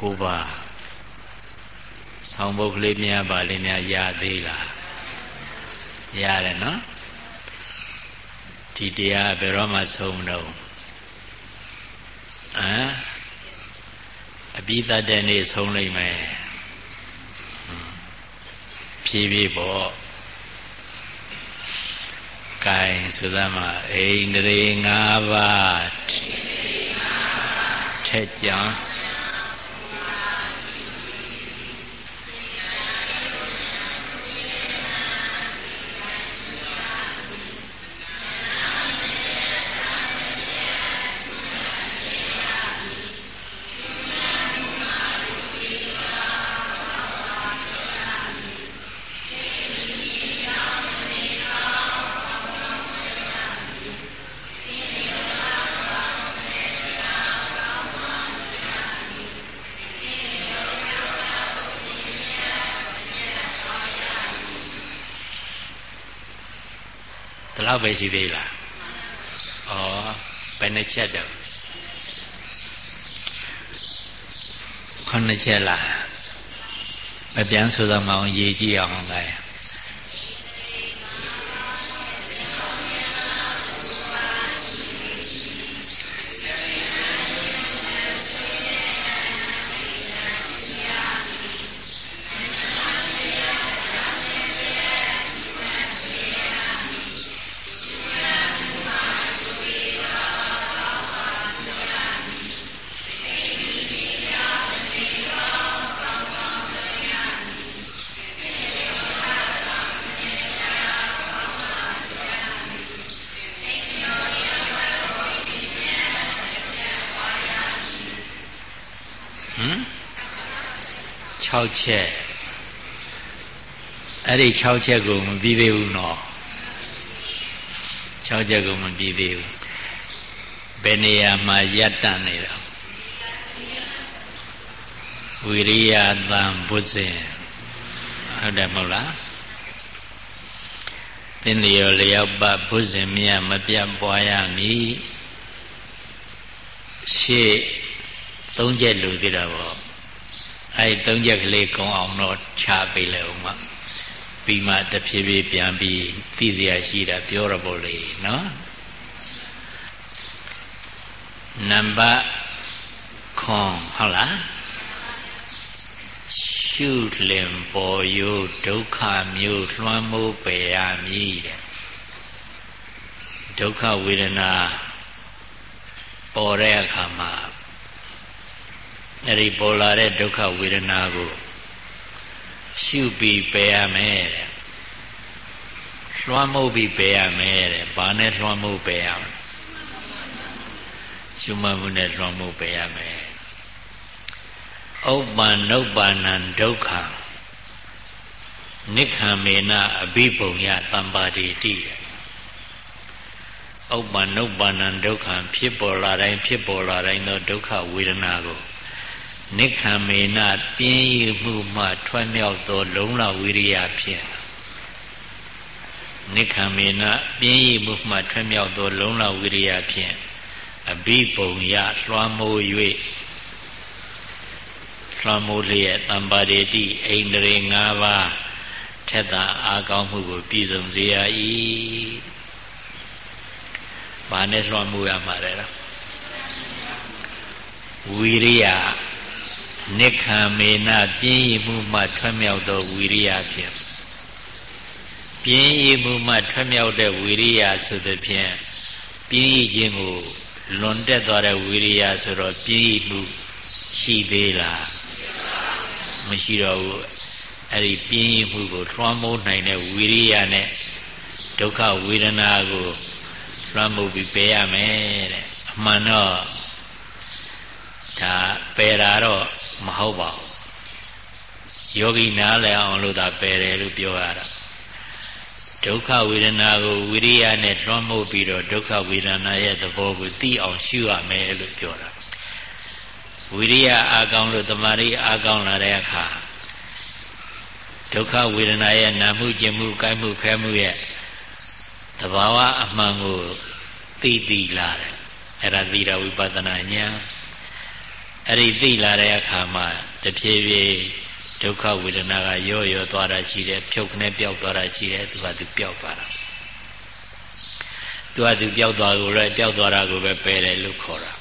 ကိုပါဆောင်းဘုတ်ကလေးများပါလေးများရသေးလားရတယ်နော်ဒီတရားဘယ်တော့မှဆုံးတော့ဟမ်အပြီးတတ်တဲ့နေ့ဆုံးလိမ့်မယ်ဖြည်းဖြည်းပေါ့ကဲဆိုသမှာအိန္ဒြေ၅ပါးထက်ကြော လောက်ပဲရှိသေးလားဩဘယ်နှချက်တော့ခုနှစ်ချက်လားမပြန်ဆိုတော့မအောင်ရေးကြည့်အောင်လည်း 6ချက်အဲ့ဒီ6ချက်ကိုမပြီးသေးဘူးနော်6ချက်ကိုမပြီးသေးဘူးဘယ်နေရာမှာယတ္တနေတာဝိရိယတံဘုဇင်ဟုတ်တယ်မဟုတ်လားသင်လျော်လျောက်ပဘုဇင်မြတ်မပြတ်ပွားရမည်ရှေ့သုံးချက်လူသေးတာပေါ့ အဲသုံးချက်ကလေးကုံအောင်တော့ချပေးလဲဦးမပြီးမှတဖြည်းဖြည်းပြန်ပြီးသိစရာရှိတာပြောရဖို့လေနော်နံပါတ်ခွန်ဟုတ်လားရှုလင်ပေါ်ယုဒုက္ခမျိုးလွှမ်းမိုးပယ်ရမည်တဲ့ဒုက္ခဝေဒနာပေါ်တဲ့အခါမှာ အဲ့ဒီပေါ်လာတဲ့ဒုက္ခဝေဒနာကိုရှုပြီးပယ်ရမယ်တဲ့လွှမ်းမိုးပြီးပယ်ရမယ်တဲ့ဘာနဲ့လွှမ်းမိုးပယ်ရမလဲရှုမှတ်မှုနဲ့လွှမ်းမိုးပယ်ရမယ်ဥပ္ပန္နုပ္ပန္နံဒုက္ခနိခံမေနအဘိပုံယတမ္ပါတိတိဥပ္ပန္နုပ္ပန္နံဒုက္ခဖြစ်ပေါ်လာတိုင်းဖြစ်ပေါ်လာတိုင်းသောဒုက္ခဝေဒနာကို နိခံမေနပြင်းရမှုမှထွက်မြောက်သော လုံလဝိရိယဖြင့်နိခံမေနပြင်းရမှုမှထွက်မြောက်သောလုံလဝိရိယဖြင့်အဘိပုံယလွှမ်းမိုး၍လွှမ်းမိုးလျက်တမ္ပါတိတိအိန္ဒြေ၅ပါးထက်သာအာကောင်းမှုကိုပြည့်စုံစေရ၏။ဘာနဲ့လွှမ်းမိုးရမှာလဲ။ဝိရိယ နိခံမေနပြင်းရမှုမှထွက်မြောက်သောဝီရိယဖြင့်ပြင်းရမှုမှထွက်မြောက်တဲ့ဝီရိယဆိုသဖြင့်ပြင်းရခြင်းကိုလွန်တက်သွားတဲ့ဝီရိယဆိုတော့ပြင်းရမှုရှိသေးလားမရှိတော့ဘူးအဲ့ဒီပြင်းရမှုကိုလွှမ်းမိုးနိုင်တဲ့ဝီရိယနဲ့ဒုက္ခဝေဒနာကိုလွှမ်းမိုးပြီးပယ်ရမယ်တဲ့အမှန်တော့ဒါပယ်တာတော့ မဟုတ်ပါဘူးယောဂီနားလည်အောင်လို့သာပယ်တယ်လို့ပြောရတာဒုက္ခဝေဒနာကိုဝိရိယနဲ့လွှမ်းမိုးပြီးတော့ဒုက္ခဝေဒနာရဲ့သဘောကိုသိအောင်ရှုရမယ်လို့ပြောတာဝိရိယအာကောင်းလို့တမာရီအာကောင်းလာတဲ့အခါဒုက္ခဝေဒနာရဲ့နာမှုကျင်မှုကိုက်မှုခဲမှုရဲ့သဘာဝအမှန်ကိုသိသိလာတယ်အဲ့ဒါသီရဝိပဿနာဉာဏ် အဲ့ဒီသိလာတဲ့အခါမှာတဖြည်းဖြည်းဒုက္ခဝေဒနာကရော့ရော့သွားတာရှိတယ်ဖြုတ်ခနဲ့ပျောက်သွားတာရှိတယ်သူကသူပျောက်သွားတာသူကသူပျောက်သွားကိုလည်းပျောက်သွားတာကိုပဲပယ်တယ်လို့ခေါ်တာ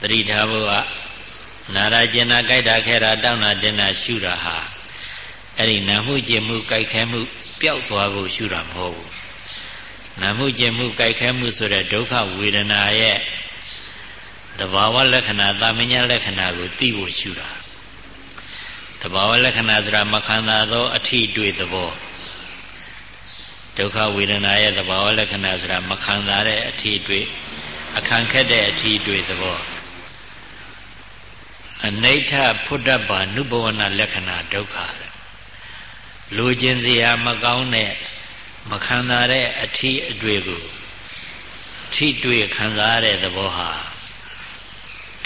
တတိထားဖို့ကနာရကျင်နာကြိုက်တာခဲတာတောင်းတာတင်တာရှုတာဟာအဲ့ဒီနာမှုကျင်မှုကြိုက်ခဲမှုပျောက်သွားဖို့ရှုတာမဟုတ်ဘူးနာမှုကျင်မှုကြိုက်ခဲမှုဆိုတဲ့ဒုက္ခဝေဒနာရဲ့ တဘာဝလက္ခဏာတာမညာလက္ခဏာကိုသိဖို့ရှုတာတဘာဝလက္ခဏာဆိုတာမခန္ဓာသောအထိတွေ့သဘောဒုက္ခဝေဒနာရဲ့သဘာဝလက္ခဏာဆိုတာမခံစားတဲ့အထီးတွေ့အခန့်ခက်တဲ့အထီးတွေ့သဘောအနိဋ္ဌဖုဒ္ဓဘာနုဘဝနာလက္ခဏာဒုက္ခလူချင်းစရာမကောင်းတဲ့မခံစားတဲ့အထီးအတွေ့ကိုထိတွေ့ခံစားရတဲ့သဘောဟာ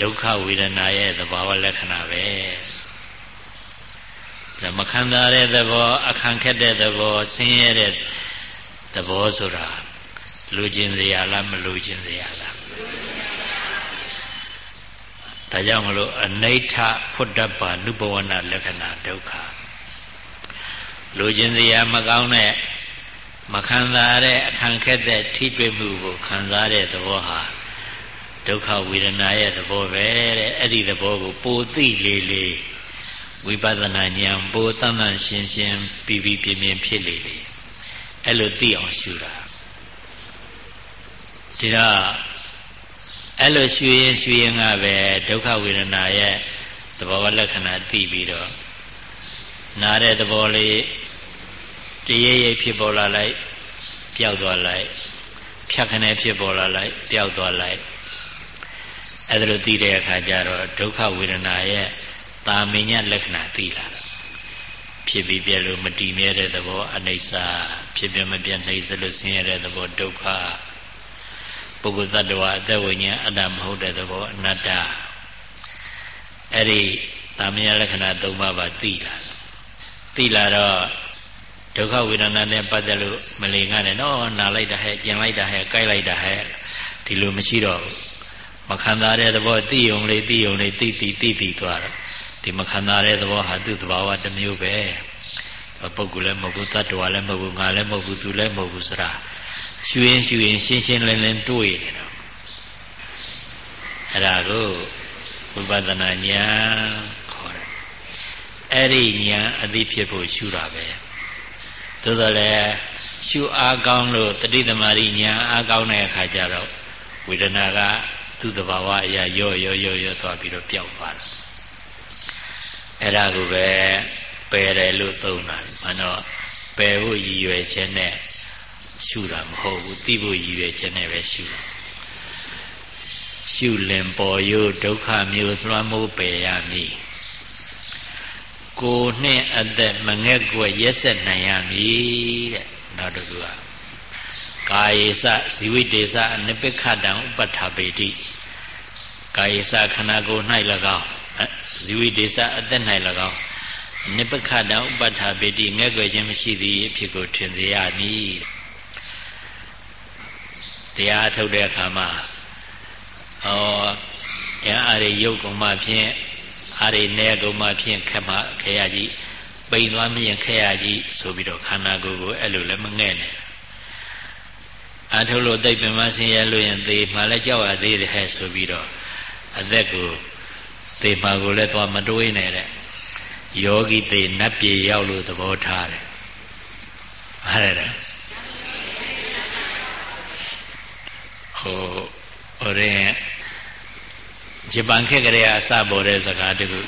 ဒုက္ခဝေဒနာရဲ့သဘာဝလက္ခဏာပဲမခံစားတဲ့သဘော အခန့်ခက်တဲ့သဘောဆင်းရဲတဲ့သဘောဆိုတာလူကျင်စရာလားမလူကျင်စရာလားဒါကြောင့်မလို့အနိဋ္ဌဖုဒ္ဓဘာနုဘဝနာလက္ခဏာဒုက္ခလူကျင်စရာမကောင်းတဲ့မခံစားတဲ့အခန့်ခက်တဲ့ထိတွေ့မှုကိုခံစားတဲ့သဘောဟာ ဒုက္ခဝေဒနာရဲ့သဘောပဲတဲ့အဲ့ဒီသဘောကိုပိုသိလေးလေးဝိပဿနာဉာဏ်ပိုတန်တန်ရှင်းရှင်းပြီးပြီးပြင်းပြင်းဖြစ်လေလေအဲ့လိုသိအောင်ရှုတာဒီတော့အဲ့လိုရှုရင်ရှုရင်ကပဲဒုက္ခဝေဒနာရဲ့သဘောလက္ခဏာသိပြီးတော့နားတဲ့သဘောလေးတရေရိပ်ဖြစ်ပေါ်လာလိုက်ပျောက်သွားလိုက်ဖြတ်ခနဲ့ဖြစ်ပေါ်လာလိုက်ပျောက်သွားလိုက် အဲ့ဒါလိုသိတဲ့အခါကျတော့ဒုက္ခဝေဒနာရဲ့တာမင်ညလက္ခဏာသိလာတာဖြစ်ပြီးပြလို့မတည်မြဲတဲ့သဘောအနိစ္စဖြစ်ပြမပြတ်နှိမ့်စလို့ဆင်းရဲတဲ့သဘောဒုက္ခပုဂ္ဂိုလ်တ attva အသက်ဝိညာဉ်အတ္တမဟုတ်တဲ့သဘောအနတ္တအဲ့ဒီတာမယလက္ခဏာ၃ပါးပါသိလာသိလာတော့ဒုက္ခဝေဒနာနဲ့ပတ်သက်လို့မလင်ကနဲ့နော်နာလိုက်တာဟဲ့ကျင်လိုက်တာဟဲ့ကြိုက်လိုက်တာဟဲ့ဒီလိုမရှိတော့ဘူး မခံစားတဲ့သဘောသိုံလေးသိုံလေးသိသိသိသိသွားတော့ဒီမခံစားတဲ့သဘောဟာသူ့သဘာဝတစ်မျိုးပဲပုဂ္ဂိုလ်လည်းမဟုတ်ဘူးတ attva လည်းမဟုတ်ဘူးငါလည်းမဟုတ်ဘူးသူလည်းမဟုတ်ဘူးဆိုတာရှူရင်ရှူရင်ရှင်းရှင်းလင်းလင်းတွေ့နေတော့အဲ့ဒါကိုဝိပဿနာဉာဏ်ခေါ်တယ်အဲ့ဒီဉာဏ်အသိဖြစ်ဖို့ရှူတာပဲသို့တော်လည်းရှုအားကောင်းလို့တတိသမารိဉာဏ်အားကောင်းတဲ့အခါကျတော့ဝေဒနာက သူ့သဘာဝအရာရော့ရော့ရော့ရော့သွားပြီးတော့ပျောက်သွားတယ်အဲ့ဒါကိုပဲပယ်တယ်လို့သုံးတာဘာလို့ပယ်ဖို့ရည်ရွယ်ချက်နဲ့ရှုတာမဟုတ်ဘူးသိဖို့ရည်ရွယ်ချက်နဲ့ပဲရှုရှုလင်ပေါ်ယုဒုက္ခမျိုးလွှမ်းမိုးပယ်ရမည်ကိုနှင့်အသက်မငဲ့ကွယ်ရက်ဆက်နိုင်ရမည်တဲ့နောက်တစ်ခုက ကာယေစဇီဝိတေစအနိပိခတံဥပဋ္ဌာပေတိကာယေစခန္ဓာကိုယ်၌၎င်းဇီဝိဒေသအသက်၌၎င်းနိပခတံဥပဋ္ဌာပေတိငဲ့ွယ်ခြင်းမရှိသည်အဖြစ်ကိုထင်စေရမည်တရားထုတ်တဲ့အခါမှာဟောအင်းအာရိယုတ်ကုံမှဖြင့်အာရိနေကုံမှဖြင့်ခက်မှခဲရကြီးပိန်သွားမြင်ခဲရကြီးဆိုပြီးတော့ခန္ဓာကိုယ်ကိုအဲ့လိုလည်းမငဲ့နဲ့ အထုတ်လို့သိပ်ပင်မဆင်းရဲလို့ရင်သေမှလည်းကြောက်ရသေးတယ်ဟဲ့ဆိုပြီးတော့အသက်ကိုသေမှာကိုလည်းသွားမတွေးနဲ့တဲ့ယောဂီသေနတ်ပြေရောက်လို့သဘောထားတယ်ဟာတဲ့ဟိုဟိုရင်ဂျပန်ခက်ကလေးအစပေါ်တဲ့စကားတခု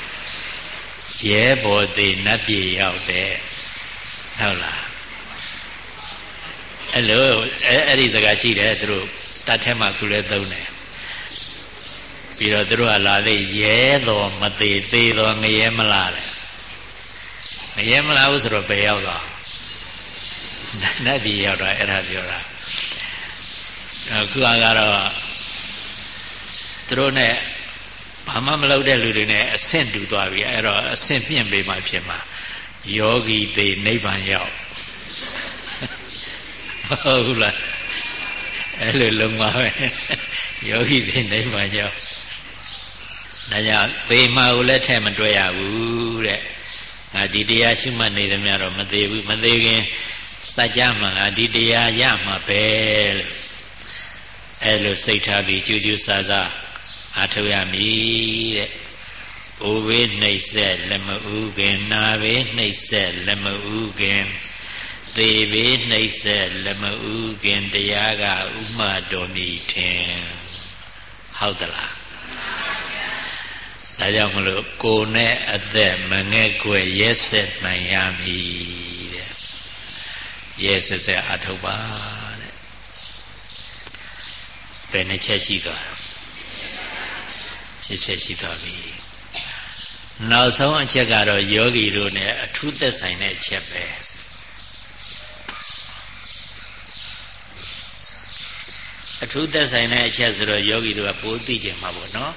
ရဲဘော်သေးနတ်ပြေရောက်တဲ့ဟုတ်လား အဲ့လိုအဲ့ဒီစကားရှိတယ်သူတို့တတ်ထဲမှာခုလည်းသုံးတယ်ပြီးတော့သူတို့ကလာသေးရဲတော်မသေးသေးတော်ငရဲမလားတဲ့ငရဲမလားဘူးဆိုတော့ဘယ်ရောက်သွားနတ်ပြည်ရောက်တော့အဲ့ဒါပြောတာအခုကတော့သူတို့ ਨੇ ဘာမှမလုပ်တဲ့လူတွေ ਨੇ အဆင့်တူသွားပြီအဲ့တော့အဆင့်မြင့်ပေးမှဖြစ်မှာယောဂီသေးနိဗ္ဗာန်ရောက် ဟုတ်ဘူးလားအဲ့လိုလုံးပါပဲယောဂီသေးနိဗ္ဗာန်ရောက်ဒါကြောင့်သေမာကိုလည်းထဲမတွဲရဘူးတဲ့ငါဒီတရားရှုမှတ်နေသမျှတော့မသေးဘူးမသေးခင်စัจ जा မှာငါဒီတရားရမှာပဲလို့အဲလိုစိတ်ထားပြီးကြူးကြူးဆာဆာအားထုတ်ရမည်တဲ့။အိုဘေးနှိပ်ဆက်လက်မဥခင်နာဘေးနှိပ်ဆက်လက်မဥခင် သေဘေးနှိပ်ဆက်လက်မဥခင်တရားကဥမတော်မီထင်ဟုတ်သလားဒါကြောင့်မလို့ကိုယ်နဲ့အသက်မငဲ့ွယ်ရဲဆက်နိုင်ရမည်တဲ့ရဲဆက်ဆက်အထုပ်ပါတဲ့ဘယ်နှချက်ရှိသွားရှစ်ချက်ရှိသွားပြီနောက်ဆုံးအချက်ကတော့ယောဂီတို့ ਨੇ အထူးသက်ဆိုင်တဲ့အချက်ပဲ အထူးသက်ဆိုင်တဲ့အချက်ဆိုတော့ယောဂီတို့ကပိုးသိကြမှာပေါ့နော်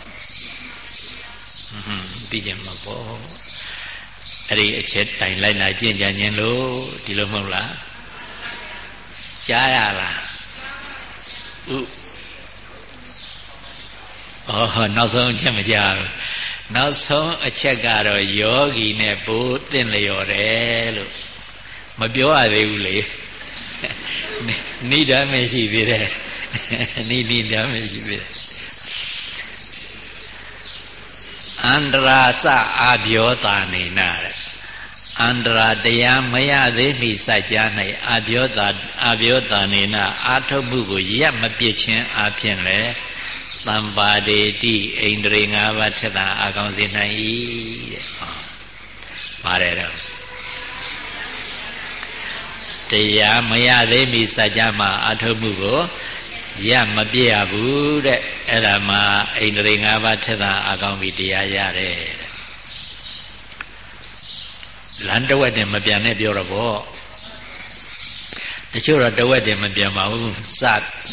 ဟွန်းသိကြမှာပေါ့အဲ့ဒီအချက်တိုင်လိုက်လာကြင်ကြခြင်းလို့ဒီလိုမဟုတ်လားကြားရလားဥဩနောက်ဆုံးအချက်မကြားဘူးနောက်ဆုံးအချက်ကတော့ယောဂီနဲ့ဘိုးတင့်လျော်တယ်လို့မပြောရသေးဘူးလေနိဒာမရှိသေးတယ် နိနိဒာမရှိသေးတယ်အန္တရာစအာပြောတာနေနာတဲ့အန္တရာတရားမရသေးမီစัจ जा၌အာပြောတာအာပြောတာနေနာအာထုတ်မှုကိုရက်မပြစ်ခြင်းအပြင်လေတမ္ပါဒေတိဣန္ဒြေ၅ပါးထက်သာအကောင်စေနိုင်၏တဲ့ဟောပါတယ်တော့တရားမရသေးမီစัจ जा မှာအထုမှုကို ရမပြည့်ရဘူးတဲ့အဲ့ဒါမှဣန္ဒြေ၅ပါးထက်သာအကောင်ပြီးတရားရတယ်တဲ့လမ်းတဝက်တည်းမပြန်နဲ့ပြောတော့ဗောတချို့တော့တဝက်တည်းမပြန်ပါဘူးစ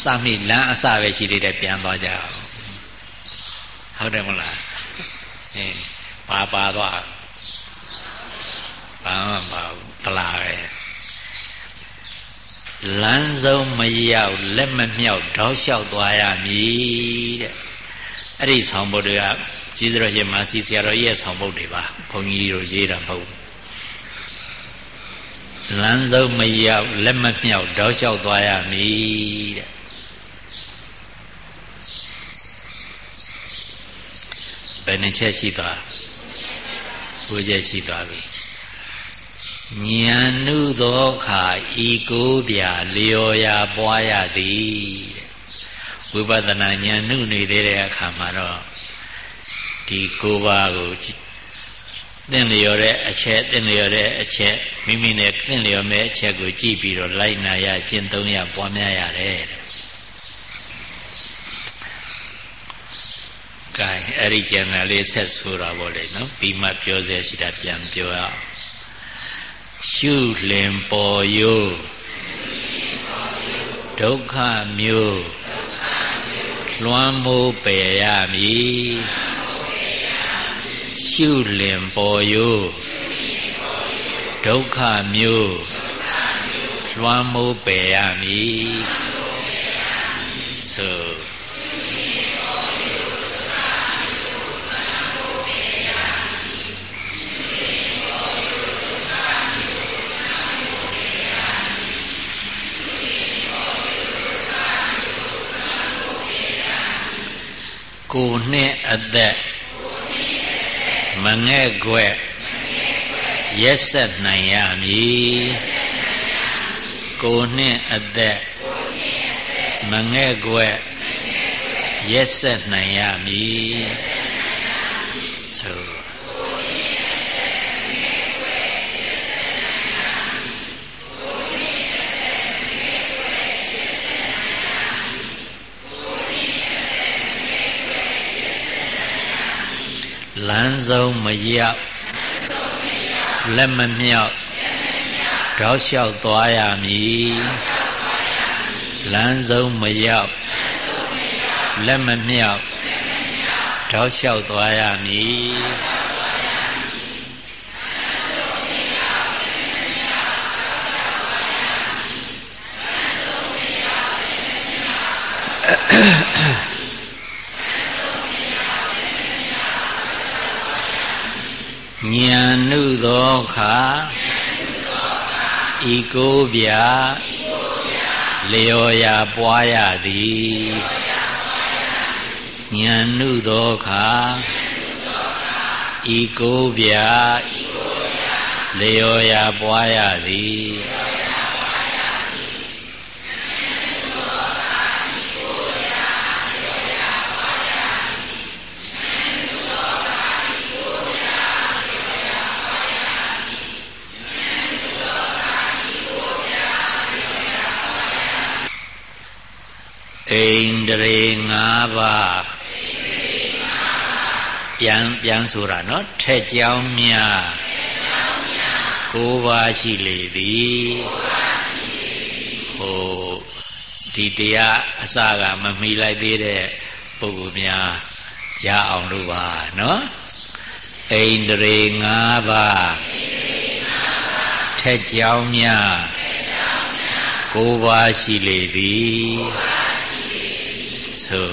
စမိလမ်းအစပဲရှိသေးတယ်ပြန်သွားကြအောင်ဟုတ်တယ်မလားအင်းပါပါသွားဘာမှမပါဘူးတလားပဲ လမ်းဆုံးမရောက်လက်မမြောက်တောက်လျှောက်သွားရမည်တဲ့အဲ့ဒီဆောင်ဘုတ်တွေကကြီးစရရှင်မာစီဆရာတော်ရဲ့ဆောင်ဘုတ်တွေပါဘုန်းကြီးတို့ရေးတာမဟုတ်လမ်းဆုံးမရောက်လက်မမြောက်တောက်လျှောက်သွားရမည်တဲ့ဘယ်နှချက်ရှိသွားဘုချက်ရှိသွားပြီ ဉာဏ်နုသောခါဤကိုပြလျော်ရာပွားရသည်ဝိပဿနာဉာဏ်နုနေသေးတဲ့အခါမှာတော့ဒီကိုပါကိုသင်လျော်တဲ့အချက်သင်လျော်တဲ့အချက်မိမိနဲ့သင်လျော်မဲ့အချက်ကိုကြည့်ပြီးတော့လိုက်နာရကျင့်သုံးရပွားများရတယ်တဲ့ကဲအဲ့ဒီကျန်တယ်လေးဆက်ဆိုတာပေါ့လေနော်ပြီးမှပြောစေရှိတာပြန်ပြောရအောင် ရှုလင်ပေါ်ယိုဒုက္ခမျိုးလွမ်းမိုးပယ်ရမည်ရှုလင်ပေါ်ယိုဒုက္ခမျိုးလွမ်းမိုးပယ်ရမည်သို့ နှင့်အသက်မငဲ့ွက်ရက်ဆက်နိုင်ရမည်ကိုနှင့်အသက်မငဲ့ွက်ရက်ဆက်နိုင်ရမည် လမ်းဆုံးမရောက်လက်မမြောက်တောက်လျှောက်သွားရမည်လမ်းဆုံးမရောက်လက်မမြောက်တောက်လျှောက်သွားရမည် ဉာဏ်နုသောခါဤကိုဗျာလျော်ရာပွားရသည်ဉာဏ်နုသောခါဤကိုဗျာလျော်ရာပွားရသည် ဣန္ဒြေ၅ပါးပြန်ပြန်ဆိုတာနော်ထက်ကြောင်းများ၉ပါးရှိလေသည်ဟိုဒီတရားအစကမမီလိုက်သေးတဲ့ပုဂ္ဂိုလ်များရအောင်လို့ပါနော်ဣန္ဒြေ၅ပါးထက်ကြောင်းများ၉ပါးရှိလေသည် ဆို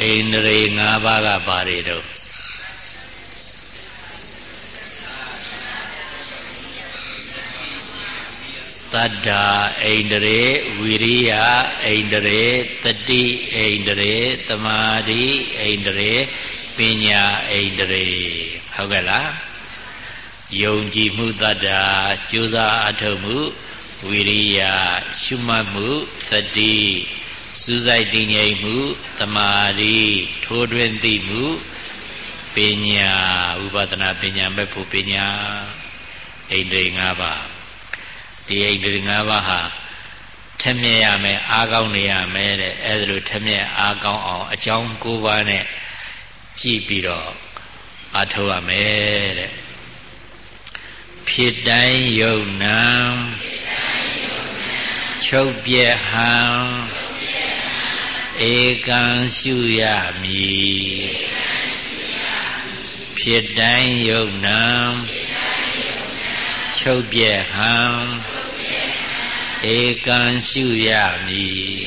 အိန္ဒြေ၅ပါးကပါတွေတော့ တတ္တာအိန္ဒြေဝိရိယအိန္ဒြေတတိအိန္ဒြေတမာတိအိန္ဒြေပညာအိန္ဒြေဟုတ်ကဲ့လားယုံကြည်မှုတတ္တာကြိုးစားအထောက်မှုဝိရိယရှုမှတ်မှုတတိစူးစိုက်တည်ငြိမ်မှုတမာတိထိုးထွင်းသိမှုပညာဥပဒနာပညာမဲ့ဖို့ပညာအိန္ဒြေ၅ပါး ဒီအိန္ဒြေ၅ပါးဟာထက်မြက်ရမယ်အားကောင်းနေရမယ်တဲ့အဲဒါလိုထက်မြက်အားကောင်းအောင်အကြောင်း၉ပါးနဲ့ကြည့်ပြီးတော့အားထုတ်ရမယ်တဲ့ဖြစ်တိုင်းယုံနံချုပ်ပြက်ဟံဧကံရှုရမည်ဖြစ်တိုင်းယုံနံချုပ်ပြက်ဟံ ဧကံရှုရမည်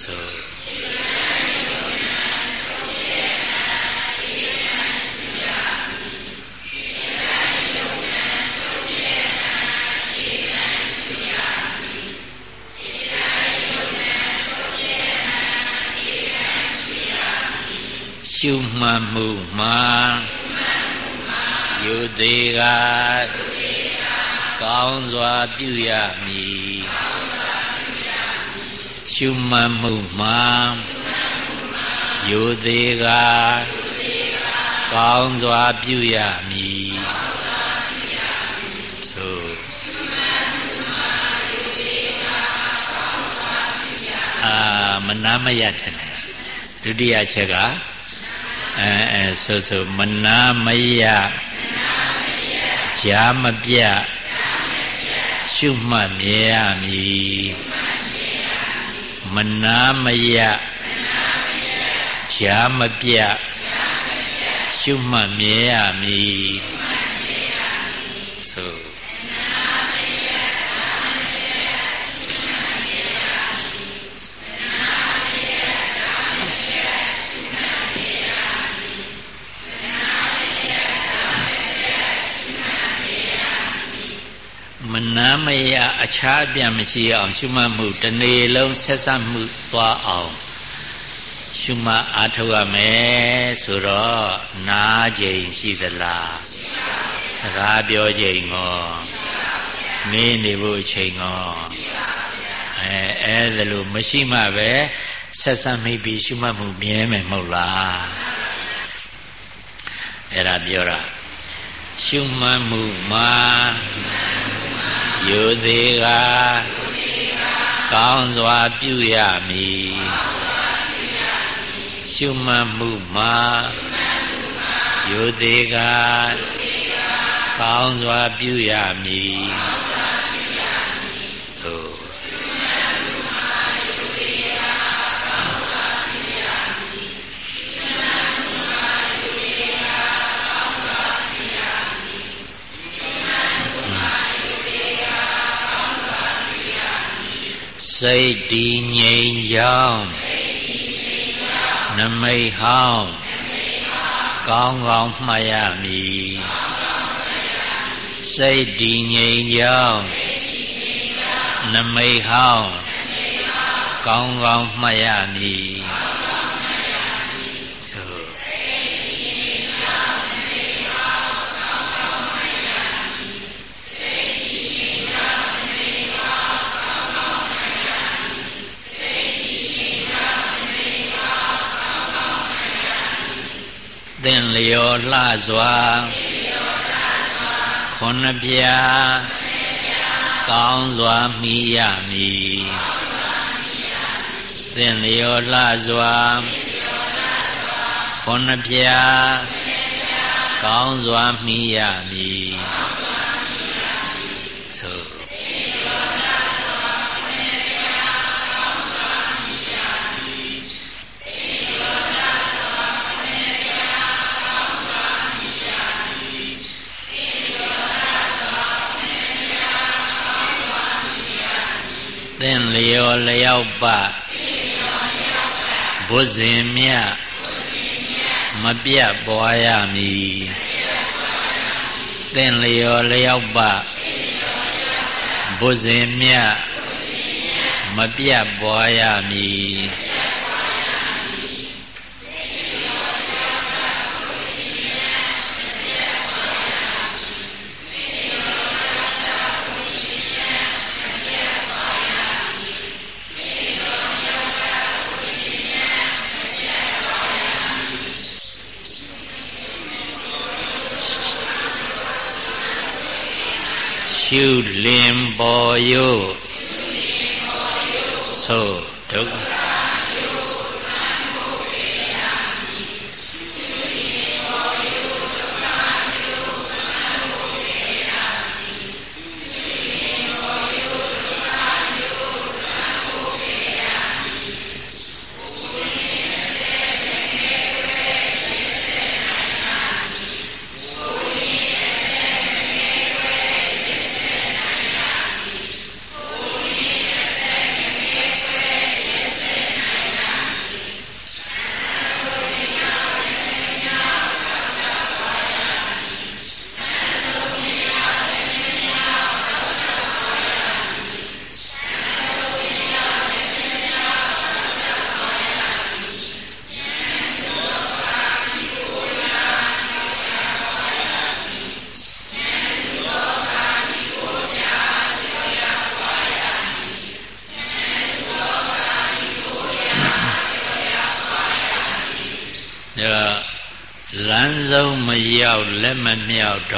ဆိုရှုမှတ်မှုမှာယုသေးက ကောင်းစွာပြုရမည်ရှုမှတ်မှုမှာယိုသေးကကောင်းစွာပြုရမည်သို့အာမနာမရထတယ်ဒုတိယချက်ကအဲအဲဆိုဆိုမနာမရဂျာမပြတ် ရှုမှတ်မြဲရမည်မနာမယဂျာမပြရှုမှတ်မြဲရမည် မယအခြားအပြန်မရှိအောင် ရှုမှတ်မှုတနေ့လုံးဆက်ဆက်မှုသွားအောင်ရှုမှတ်အားထုတ်ရမယ်ဆိုတော့နားချိန်ရှိသလားစကားပြောချိန်ရောနေနေဖို့ချိန်ရောအဲအဲ့ဒါလို့မရှိမှပဲဆက်ဆက်မိပြီးရှုမှတ်မှုမြဲမယ်မဟုတ်လားအဲ့ဒါပြောတာရှုမှတ်မှုမှာ ယုသေးကကောင်းစွာပြုရမည်ရှုမှတ်မှုမှာယုသေးကကောင်းစွာပြုရမည် စိတ်တည်ငြိမ်ကြောင်းနမိတ်ဟောင်းကောင်းကောင်းမှတ်ရမည်စိတ်တည်ငြိမ်ကြောင်းနမိတ်ဟောင်းကောင်းကောင်းမှတ်ရမည် င်လျောလှစွာခုနှစ်ပြာကောင်းစွာမိရမည်သင်လျောလှစွာခုနှစ်ပြာကောင်းစွာမိရမည် သင်လျောလျောက်ပဘုဇင်မြမပြတ်ပွားရမည်သင်လျောလျောက်ပဘုဇင်မြမပြတ်ပွားရမည် ရှုလင်ပေါ်ယို့သို့ဒုက္ခ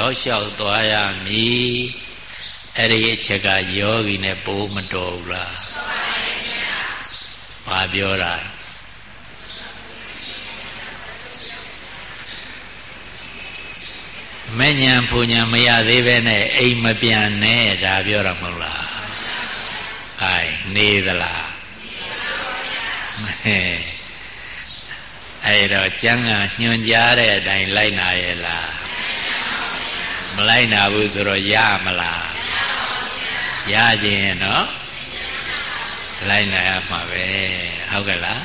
မြောက်တော့လျှောက်သွားရမည်အဲ့ဒီအချက်ကယောဂီနဲ့ပိုးမတော်ဘူးလားဘာပြောတာမဉ္ဇဉ်ဖူညာမရသေးပဲနဲ့အိမ်မပြန်နဲ့ဒါပြောတာမဟုတ်လားဟိုင်နေသလားမဟဲ့အဲ့တော့ကျမ်းဂန်ညွှန်ကြားတဲ့အတိုင်းလိုက်နာရဲ့လားမ လိုက်နာဘူးဆိုတော့ရမလားရခြင်းနော်လိုက်နာရမှာပဲဟုတ်ကဲ့လား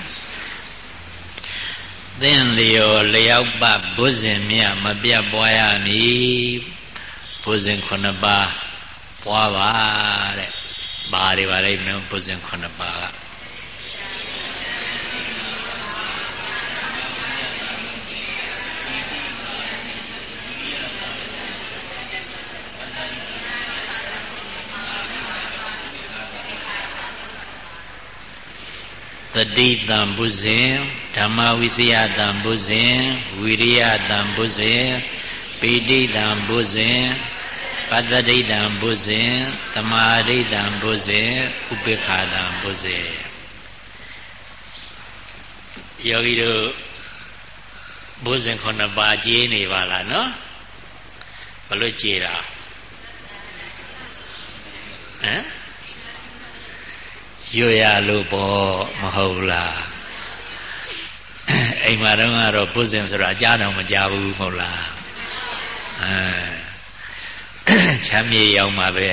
သင်လျော်လျောက်ပဘုဇင်မြမပြတ်ပွားရမည်ဘုဇင်ခုနှစ်ပါးပွားပါတဲ့ဘာတွေပါလဲမင်းဘုဇင်ခုနှစ်ပါးက တတိတံပုဇင်ဓမ္မဝိစယတံပုဇင်ဝိရိယတံပုဇင်ပိဋိတံပုဇင်ပတ္တိတံပုဇင်တမာဒိတံပုဇင်ဥပေက္ခတံပုဇင်ယောဂီတို့ဘုဇင်ခုနှစ်ပါးကြေးနေပါလားနော်ဘလို့ကြေးတာဟမ် ရွရလို့ပေါ့မဟုတ်လားအိမ်မှာတော့ကတော့ပုဇင်ဆိုတာကြားတော့မကြားဘူးမဟုတ်လားအဲချမ်းမြေရောက်မှာပဲ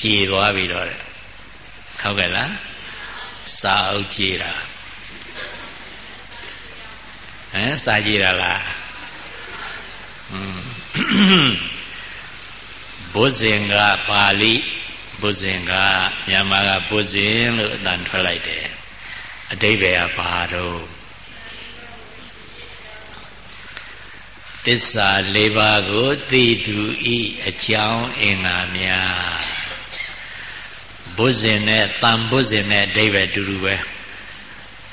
ကြည်သွားပြီတော့ဟုတ်ကဲ့လားစာအုပ်ကြည်တာဟမ်စာကြည်တာလားอืมဘုဇင်ကပါဠိ ဘုဇင်ကမြန်မာကဘုဇင်လို့အတန်ထွက်လိုက်တယ်အတိဘယ်ကဘာတော့သစ္စာ၄ပါးကိုသိသူဤအကြောင်းအင်္ဂါများဘုဇင်နဲ့တန်ဘုဇင်နဲ့အတိဘယ်တူတူပဲ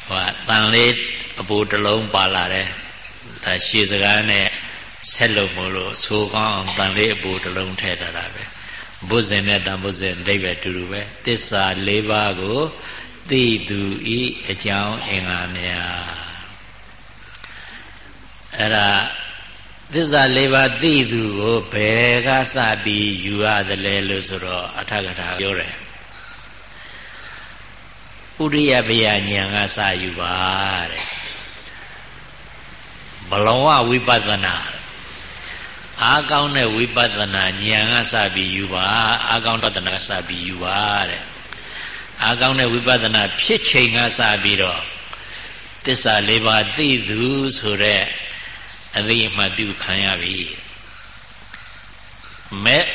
ဟိုတန်လေးအပူတစ်လုံးပါလာတယ်ဒါရှည်စကားနဲ့ဆက်လို့မလို့ဆိုကောင်းအောင်တန်လေးအပူတစ်လုံးထည့်ထားတာပဲ ဘုဇင်နဲ့တန်ဘုဇင်အတိဘယ်တူတူပဲသစ္စာ၄ပါးကိုသိသူဤအကြောင်းအင်္ဂါများအဲ့ဒါသစ္စာလေးပါးသိသူကိုဘယ်ကစပြီးယူရသလဲလို့ဆိုတော့အထကထာပြောတယ်ဥရိယဗျာဉာဏ်ကစယူပါတဲ့ဘလောဝဝိပဿနာ အာကောင်းတဲ့ဝိပဿနာဉာဏ်ကစပြီးယူပါအာကောင်းတဏကစပြီးယူပါတဲ့အာကောင်းတဲ့ဝိပဿနာဖြစ်ချိန်ကစပြီးတော့သစ္စာလေးပါးသိသူဆိုတဲ့အသိအမှတ်ပြုခံရပြီမဲ့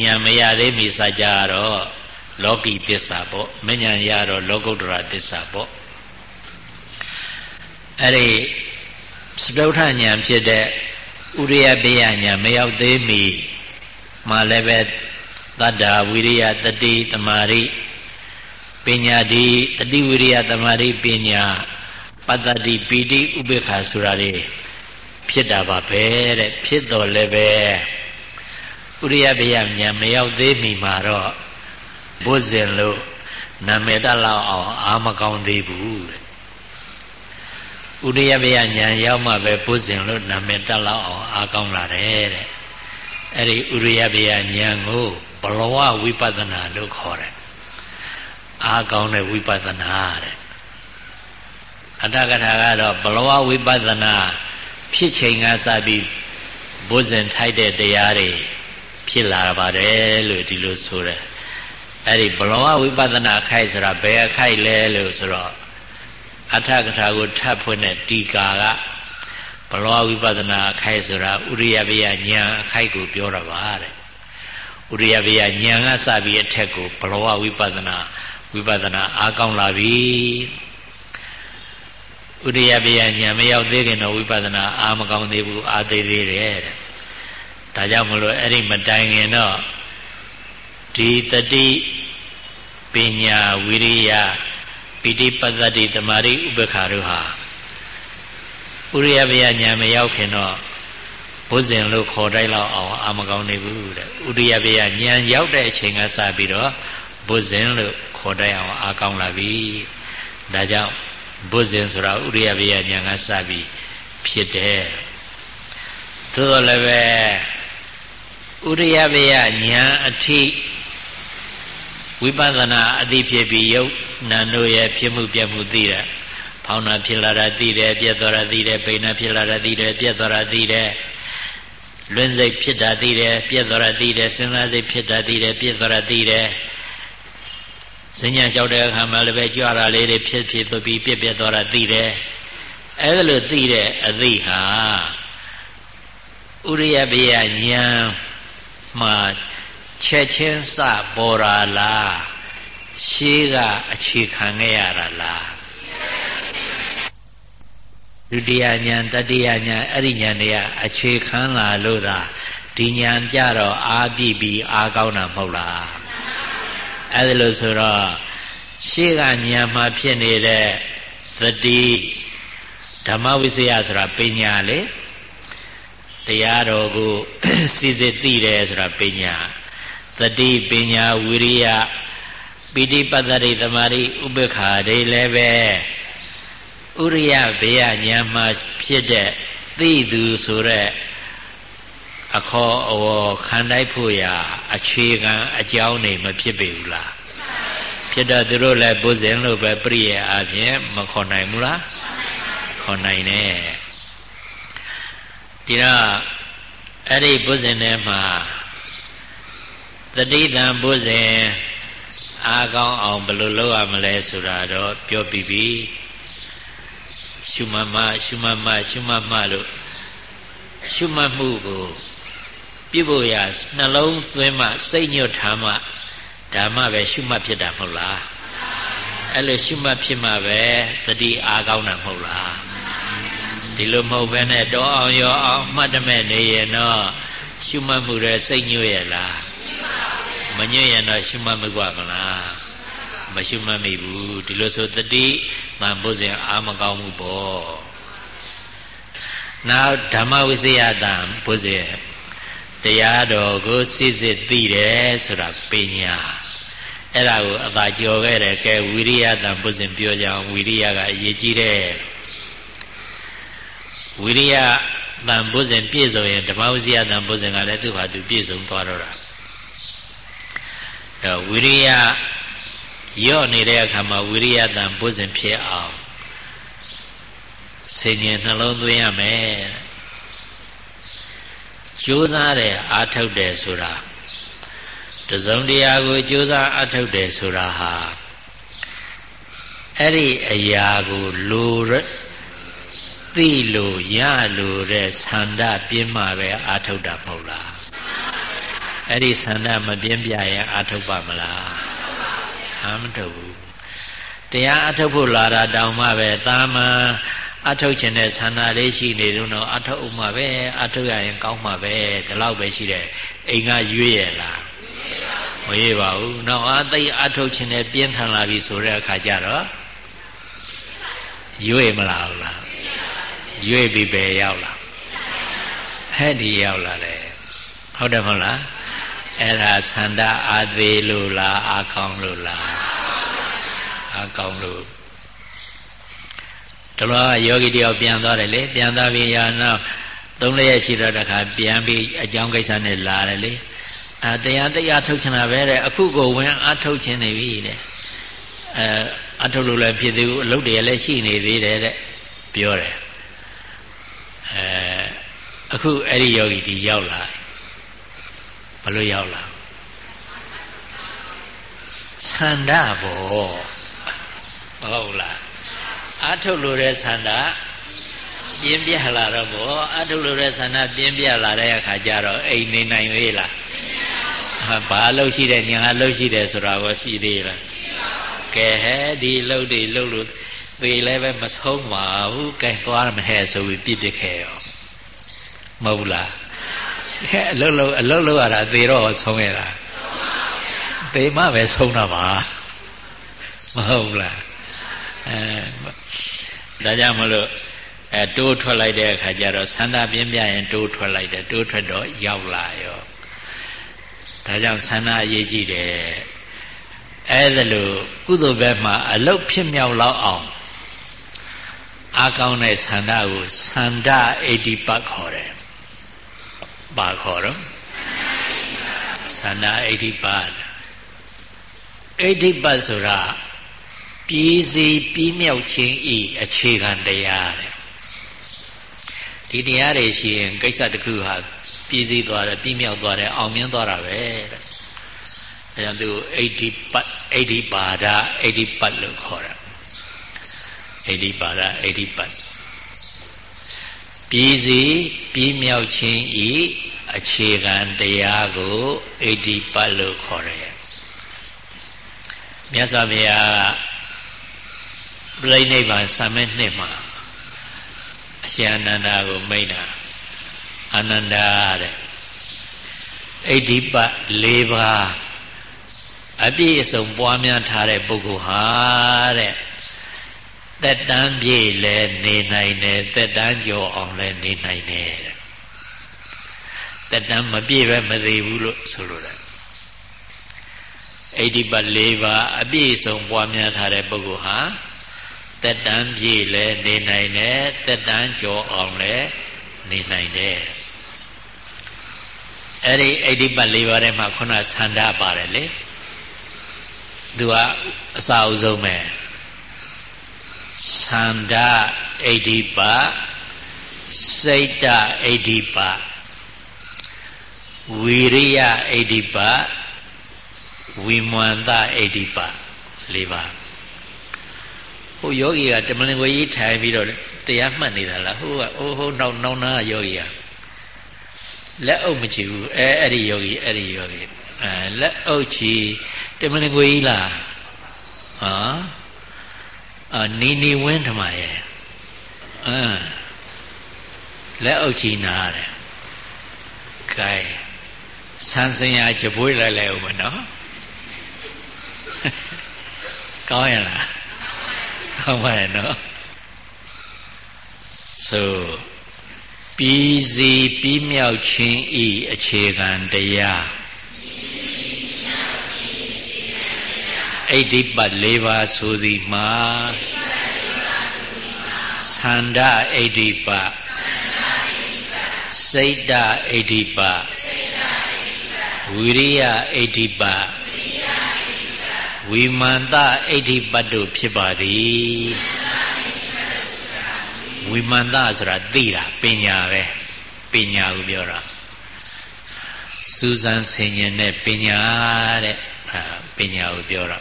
ညာမရသေးမီစကြတော့လောကီသစ္စာပေါ့မညာရတော့လောကုတ္တရာသစ္စာပေါ့အဲ့ဒီစတုထညာဖြစ်တဲ့ ဥရိယပေယညာမရောက်သေးမီမှလည်းပဲတတ္တာဝိရိယတတိတမာရိပညာဒီတတိဝိရိယတမာရိပညာပတ္တတိပီတိဥပေက္ခဆိုတာတွေဖြစ်တာပါပဲတဲ့ဖြစ်တော်လည်းပဲဥရိယဘေယဉာဏ်မရောက်သေးမီမှာတော့ဘုဇင်လို့နာမည်တက်လောက်အောင်အာမကောင်းသေးဘူးတဲ့ ဥရိယဘေယဉာဏ်ရောက်မှပဲဘုဇင်လို့နာမည်တက်လောက်အောင်အာကောင်းလာတယ်တဲ့အဲ့ဒီဥရိယဘေယဉာဏ်ကိုဘလဝဝိပဿနာလို့ခေါ်တယ်အာကောင်းတဲ့ဝိပဿနာတဲ့အတ္တကထာကတော့ဘလဝဝိပဿနာဖြစ်ချိန်ကစပြီးဘုဇင်ထိုက်တဲ့တရားတွေဖြစ်လာပါတယ်လို့ဒီလိုဆိုတယ်အဲ့ဒီဘလောဝိပဿနာခိုက်ဆိုတာဘယ်အခိုက်လဲလို့ဆိုတော့ အထကထာကိုထပ်ဖွင့်တဲ့တီကာကဘလောဝိပဿနာအခိုက်ဆိုတာဥရိယဘေယဉာဏ်အခိုက်ကိုပြောတာပါတဲ့ဥရိယဘေယဉာဏ်ကစပြီးအထက်ကိုဘလောဝဝိပဿနာဝိပဿနာအားကောင်းလာပြီဥဒိယပယညာမရောက်သေးခင်တော့ဝိပဿနာအာမကောင်းသေးဘူးအာသေးသေးတယ်တဲ့ဒါကြောင့်မလို့အဲ့ဒီမတိုင်ခင်တော့ဒီတတိပညာဝိရိယ ပိဋိပတ္တိတမာရိဥပ္ပခါတို့ဟာဥရိယပယညာမရောက်ခင်တော့ဘုဇင်လို့ခေါ်တိုက်လောက်အောင်အာမကောင်းနေဘူးတဲ့ဥရိယပယညာရောက်တဲ့အချိန်ကစပြီးတော့ဘုဇင်လို့ခေါ်တိုက်အောင်အာကောင်းလာပြီဒါကြောင့်ဘုဇင်ဆိုတာဥရိယဘေယညာကစပြီးဖြစ်တယ်သို့တော်လည်းပဲဥရိယဘေယညာအထိ ဝိပဿနာအသိဖြစ်ပြီးယုတ်နာတို့ရဲ့ဖြစ်မှုပြမှုသိတယ်ဖောင်းနာဖြစ်လာတာသိတယ်ပြက်သွားတာသိတယ်ပိန်နာဖြစ်လာတာသိတယ်ပြက်သွားတာသိတယ်လွင်စိတ်ဖြစ်တာသိတယ်ပြက်သွားတာသိတယ်စဉ်းစားစိတ်ဖြစ်တာသိတယ်ပြက်သွားတာသိတယ်စဉ္ညာလျှောက်တဲ့အခါမှာလည်းပဲကြွတာလေးတွေဖြစ်ဖြစ်ပြီးပြက်ပြက်သွားတာသိတယ်အဲ့ဒါလို့သိတဲ့အသိဟာဥရိယဘေယညာမှာ ချက်ချင်းစပေါ်လာလားရှေးကအခြေခံခဲ့ရတာလားဒုတိယညာတတိယညာအဲ့ဒီညာတွေကအခြေခံလာလို့သာဒီညာကြတော့အာပြည့်ပြီးအာကောင်းတာမဟုတ်လားအဲ့ဒါလို့ဆိုတော့ရှေ့ကညာမှာဖြစ်နေတဲ့သတိဓမ္မဝိစယဆိုတာပညာလေတရားတော်ကိုစီစစ်သိတယ်ဆိုတာပညာ သတိပညာဝိရိယပိဋိပတ္တိသမารိဥပ္ပခာတွေလည်းပဲဥရိယဘေယညာမှာဖြစ်တဲ့သိသူဆိုတဲ့အခေါ်အဝေါ်ခံတိုက်ဖို့ရာအခြေခံအကြောင်းနေမဖြစ်ပေဘူးလားဖြစ်တော့သူတို့လည်းဘုဇင်လို့ပဲပြည့်ရအပြင်မခေါ်နိုင်ဘူးလားခေါ်နိုင်တယ်ဒီတော့အဲ့ဒီဘုဇင်ထဲမှာ တတိတံဘုဇင်အားကောင်းအောင်ဘယ်လိုလုပ်ရမလဲဆိုတာတော့ပြောပြီးပြီရှုမှတ်မှရှုမှတ်မှရှုမှတ်မှလို့ရှုမှတ်မှုကိုပြဖို့ရနှလုံးသွင်းမှစိတ်ညွတ်ထားမှဓမ္မပဲရှုမှတ်ဖြစ်တာမဟုတ်လားအဲ့လိုရှုမှတ်ဖြစ်မှပဲတတိအားကောင်းတာမဟုတ်လားဒီလိုမဟုတ်ဘဲနဲ့တောအောင်ရောအောင်မှတ်တမဲ့နေရင်တော့ရှုမှတ်မှုရဲ့စိတ်ညွတ်ရဲ့လား မညွတ်ရင်တော့ရှုမှတ်မှုကမလားမရှုမှတ်မိဘူးဒီလိုဆိုတတိတန်ဖို့စဉ်အာမကောင်းမှုပေါ့နောက်ဓမ္မဝိဇယတံဘုဇေတရားတော်ကိုစစ်စစ်သိတယ်ဆိုတာပညာအဲ့ဒါကိုအသာကြော်ခဲ့တယ်ကဲဝိရိယတံဘုဇင်ပြောကြအောင်ဝိရိယကအရေးကြီးတယ်ဝိရိယတန်ဘုဇင်ပြည့်စုံရင်ဓမ္မဝိဇယတန်ဘုဇင်ကလည်းသူ့ဟာသူပြည့်စုံသွားတော့တာ အဲဝိရိယရော့နေတဲ့အခါမှာဝိရိယတန်ဘုဇင်ဖြစ်အောင်စင်ញင်နှလုံးသွင်းရမယ်ကြိုးစားတယ်အာထုတ်တယ်ဆိုတာတစုံတရာကိုကြိုးစားအာထုတ်တယ်ဆိုတာဟာအဲ့ဒီအရာကိုလိုသိလို့ရလို့တဲ့ဆန္ဒပြင်းမှပဲအာထုတ်တာမဟုတ်လား အဲ့ဒီဆန္ဒမပြင်းပြရင်အာထုတ်ပါမလားအာမထုတ်ဘူးတရားအထုတ်ဖို့လာတာတောင်မှပဲတာမန်အထုတ်ခြင်းတဲ့ဆန္ဒလေးရှိနေတော့အထုတ်ဥမှာပဲအထုတ်ရရင်ကောင်းမှာပဲဒီလောက်ပဲရှိတယ်အိမ်ကရွေးရလားမရွေးပါဘူးနောက်အသိအထုတ်ခြင်းနဲ့ပြင်းထန်လာပြီဆိုတဲ့အခါကျတော့ရွေးမလာဘူးလားရွေးပြီးပဲရောက်လာဟဲ့ဒီရောက်လာတယ်ဟုတ်တယ်မဟုတ်လား အဲ့ဒါဆန္ဒအာသေးလို့လားအာကောင်းလို့လားအာကောင်းလို့တလောကယောဂီတယောက်ပြန်သွားတယ်လေပြန်သွားပြီးရနောက်သုံးလျက်ရှိတော့တခါပြန်ပြီးအကြောင်းကိစ္စနဲ့လာတယ်လေအဲတရားတရားထုတ်ချင်တာပဲတဲ့အခုကိုဝင်အထုတ်ချင်နေပြီတဲ့အဲအထုတ်လို့လည်းဖြစ်သေးဘူးအလုပ်တွေလည်းရှိနေသေးတယ်တဲ့ပြောတယ်အဲအခုအဲ့ဒီယောဂီဒီရောက်လာ ဘလို့ရောက်လာသန္ဓဘောဟုတ်လားအာထုတ်လို့တဲ့ဆန္ဒပြင်းပြလာတော့ဘောအာထုတ်လို့တဲ့ဆန္ဒပြင်းပြလာတဲ့အခါကျတော့အိမ်နေနိုင်သေးလားဟာဘာလို့ရှိတယ်ညာလို့ရှိတယ်ဆိုတာကိုရှိသေးလားကဲဟဲ့ဒီလှုပ်တွေလှုပ်လို့သေလည်းပဲမဆုံးပါဘူးကဲသွားမဟဲ့ဆိုပြီးပြစ်ပြခဲ့ရောမဟုတ်လားဟဲ့ အလုတ်လုတ်အလုတ်လုတ်ရတာသေတော့ဆုံးရတာသေမှပဲဆုံးတာပါမဟုတ်လားအဲဒါကြောင့်မလို့အဲတိုးထွက်လိုက်တဲ့အခါကျတော့ဆန္ဒပြင်းပြရင်တိုးထွက်လိုက်တယ်တိုးထွက်တော့ရောက်လာရောဒါကြောင့်ဆန္ဒအရေးကြီးတယ်အဲ့ဒါလို့ကုသိုလ်ဘက်မှာအလုတ်ဖြစ်မြောက်လောက်အောင်အာကောင်းတဲ့ဆန္ဒကိုဆန္ဒအိဋ္ဌိပတ်ခေါ်တယ်။ ဘာခေါ်တော့ဆန္ဒအိဋ္ဌိပတ်အိဋ္ဌိပတ်ဆိုတာပြည်စီပြီးမြောက်ခြင်းဤအခြေခံတရားတဲ့ဒီတရားတွေရှိရင်ကိစ္စတစ်ခုဟာပြည်စည်းသွားတယ်ပြီးမြောက်သွားတယ်အောင်မြင်သွားတာပဲတဲ့ဒါကြောင့်သူအိဋ္ဌိပတ်အိဋ္ဌိပါဒအိဋ္ဌိပတ်လို့ခေါ်တာအိဋ္ဌိပါဒအိဋ္ဌိပတ်ပြည်စည်းပြီးမြောက်ခြင်းဤ အခြေခံတရားကိုအိဋ္ဌိပတ်လို့ခေါ်တယ်မြတ်စွာဘုရားပြိဋိဘံဆံမဲ့နှစ်မှာအရှင်အနန္ဒာကိုမိန့်တာအာနန္ဒာတဲ့အိဋ္ဌိပတ်၄ပါးအပြည့်အစုံပွားများထားတဲ့ပုဂ္ဂိုလ်ဟာတဲ့သက်တမ်းပြည့်လဲနေနိုင်တယ်သက်တမ်းကျော်အောင်လဲနေနိုင်တယ် တဲ့သက်တမ်းမပြည့်ပဲမသေးဘူးလို့ဆိုလိုတယ်အိဋ္ဌိပတ်၄ပါးအပြည့်အစုံပွားများထားတဲ့ပုဂ္ဂိုလ်ဟာသက်တမ်းပြည့်လဲနေနိုင်တယ်သက်တမ်းကျော်အောင်လဲနေနိုင်တယ်အဲ့ဒီအိဋ္ဌိပတ်၄ပါးထဲမှာခုနဆန္ဒပါတယ်လေသူကအစာအုပ်ဆုံးပဲသန္ဓအိဋ္ဌိပစိတ်တအိဋ္ဌိပ ဝီရိယအိဋ္ဌိပဝိမန္တအိဋ္ဌိပ၄ပါးဟိုယောဂီကတမလင်ကိုကြီးထိုင်ပြီးတော့တရားမှတ်နေတာလားဟိုကအိုးဟိုနောက်နောက်နာယောဂီကလက်အုပ်မချဘူးအဲအဲ့ဒီယောဂီအဲ့ဒီယောဂီအဲလက်အုပ်ချီတမလင်ကိုကြီးလားဟာအာနီနီဝင်းထမရဲ့အမ်လက်အုပ်ချီနာတယ်ကဲ ဆန်းစင်ရချပွေးလိုက်လိုက်ဦးမနော်ကောင်းရလားကောင်းပါရဲ့နော်ဆိုပြီးစီပြီးမြောက်ခြင်းဤအခြေခံတရားအိဋ္ဌိပတ်၄ပါးဆိုသည်မှာသန္ဓအိဋ္ဌိပတ်စိတ်တအိဋ္ဌိပတ် ဝိရိယအိဋ္ဌိပတ်ဝိမာန်တအိဋ္ဌိပတ်တို့ဖြစ်ပါသည်ဝိမာန်တဆိုတာသိတာပညာပဲပညာကိုပြောတာစူးစမ်းဆင်ញင်တဲ့ပညာတဲ့ပညာကိုပြောတာ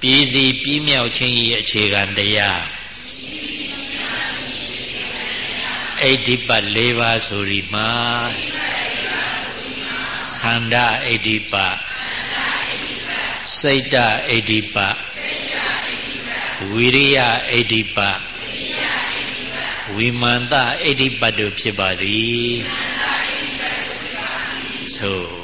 ပြည်စီပြီးမြောက်ခြင်း၏အခြေခံတရားအိဋ္ဌိပတ်၄ပါးဆိုဒီမှာ သန္ဓအိဋ္ဌိပတ်စိတ်တအိဋ္ဌိပတ်ဝိရိယအိဋ္ဌိပတ်ဝိမာန်တအိဋ္ဌိပတ်တို့ဖြစ်ပါသည်ဆို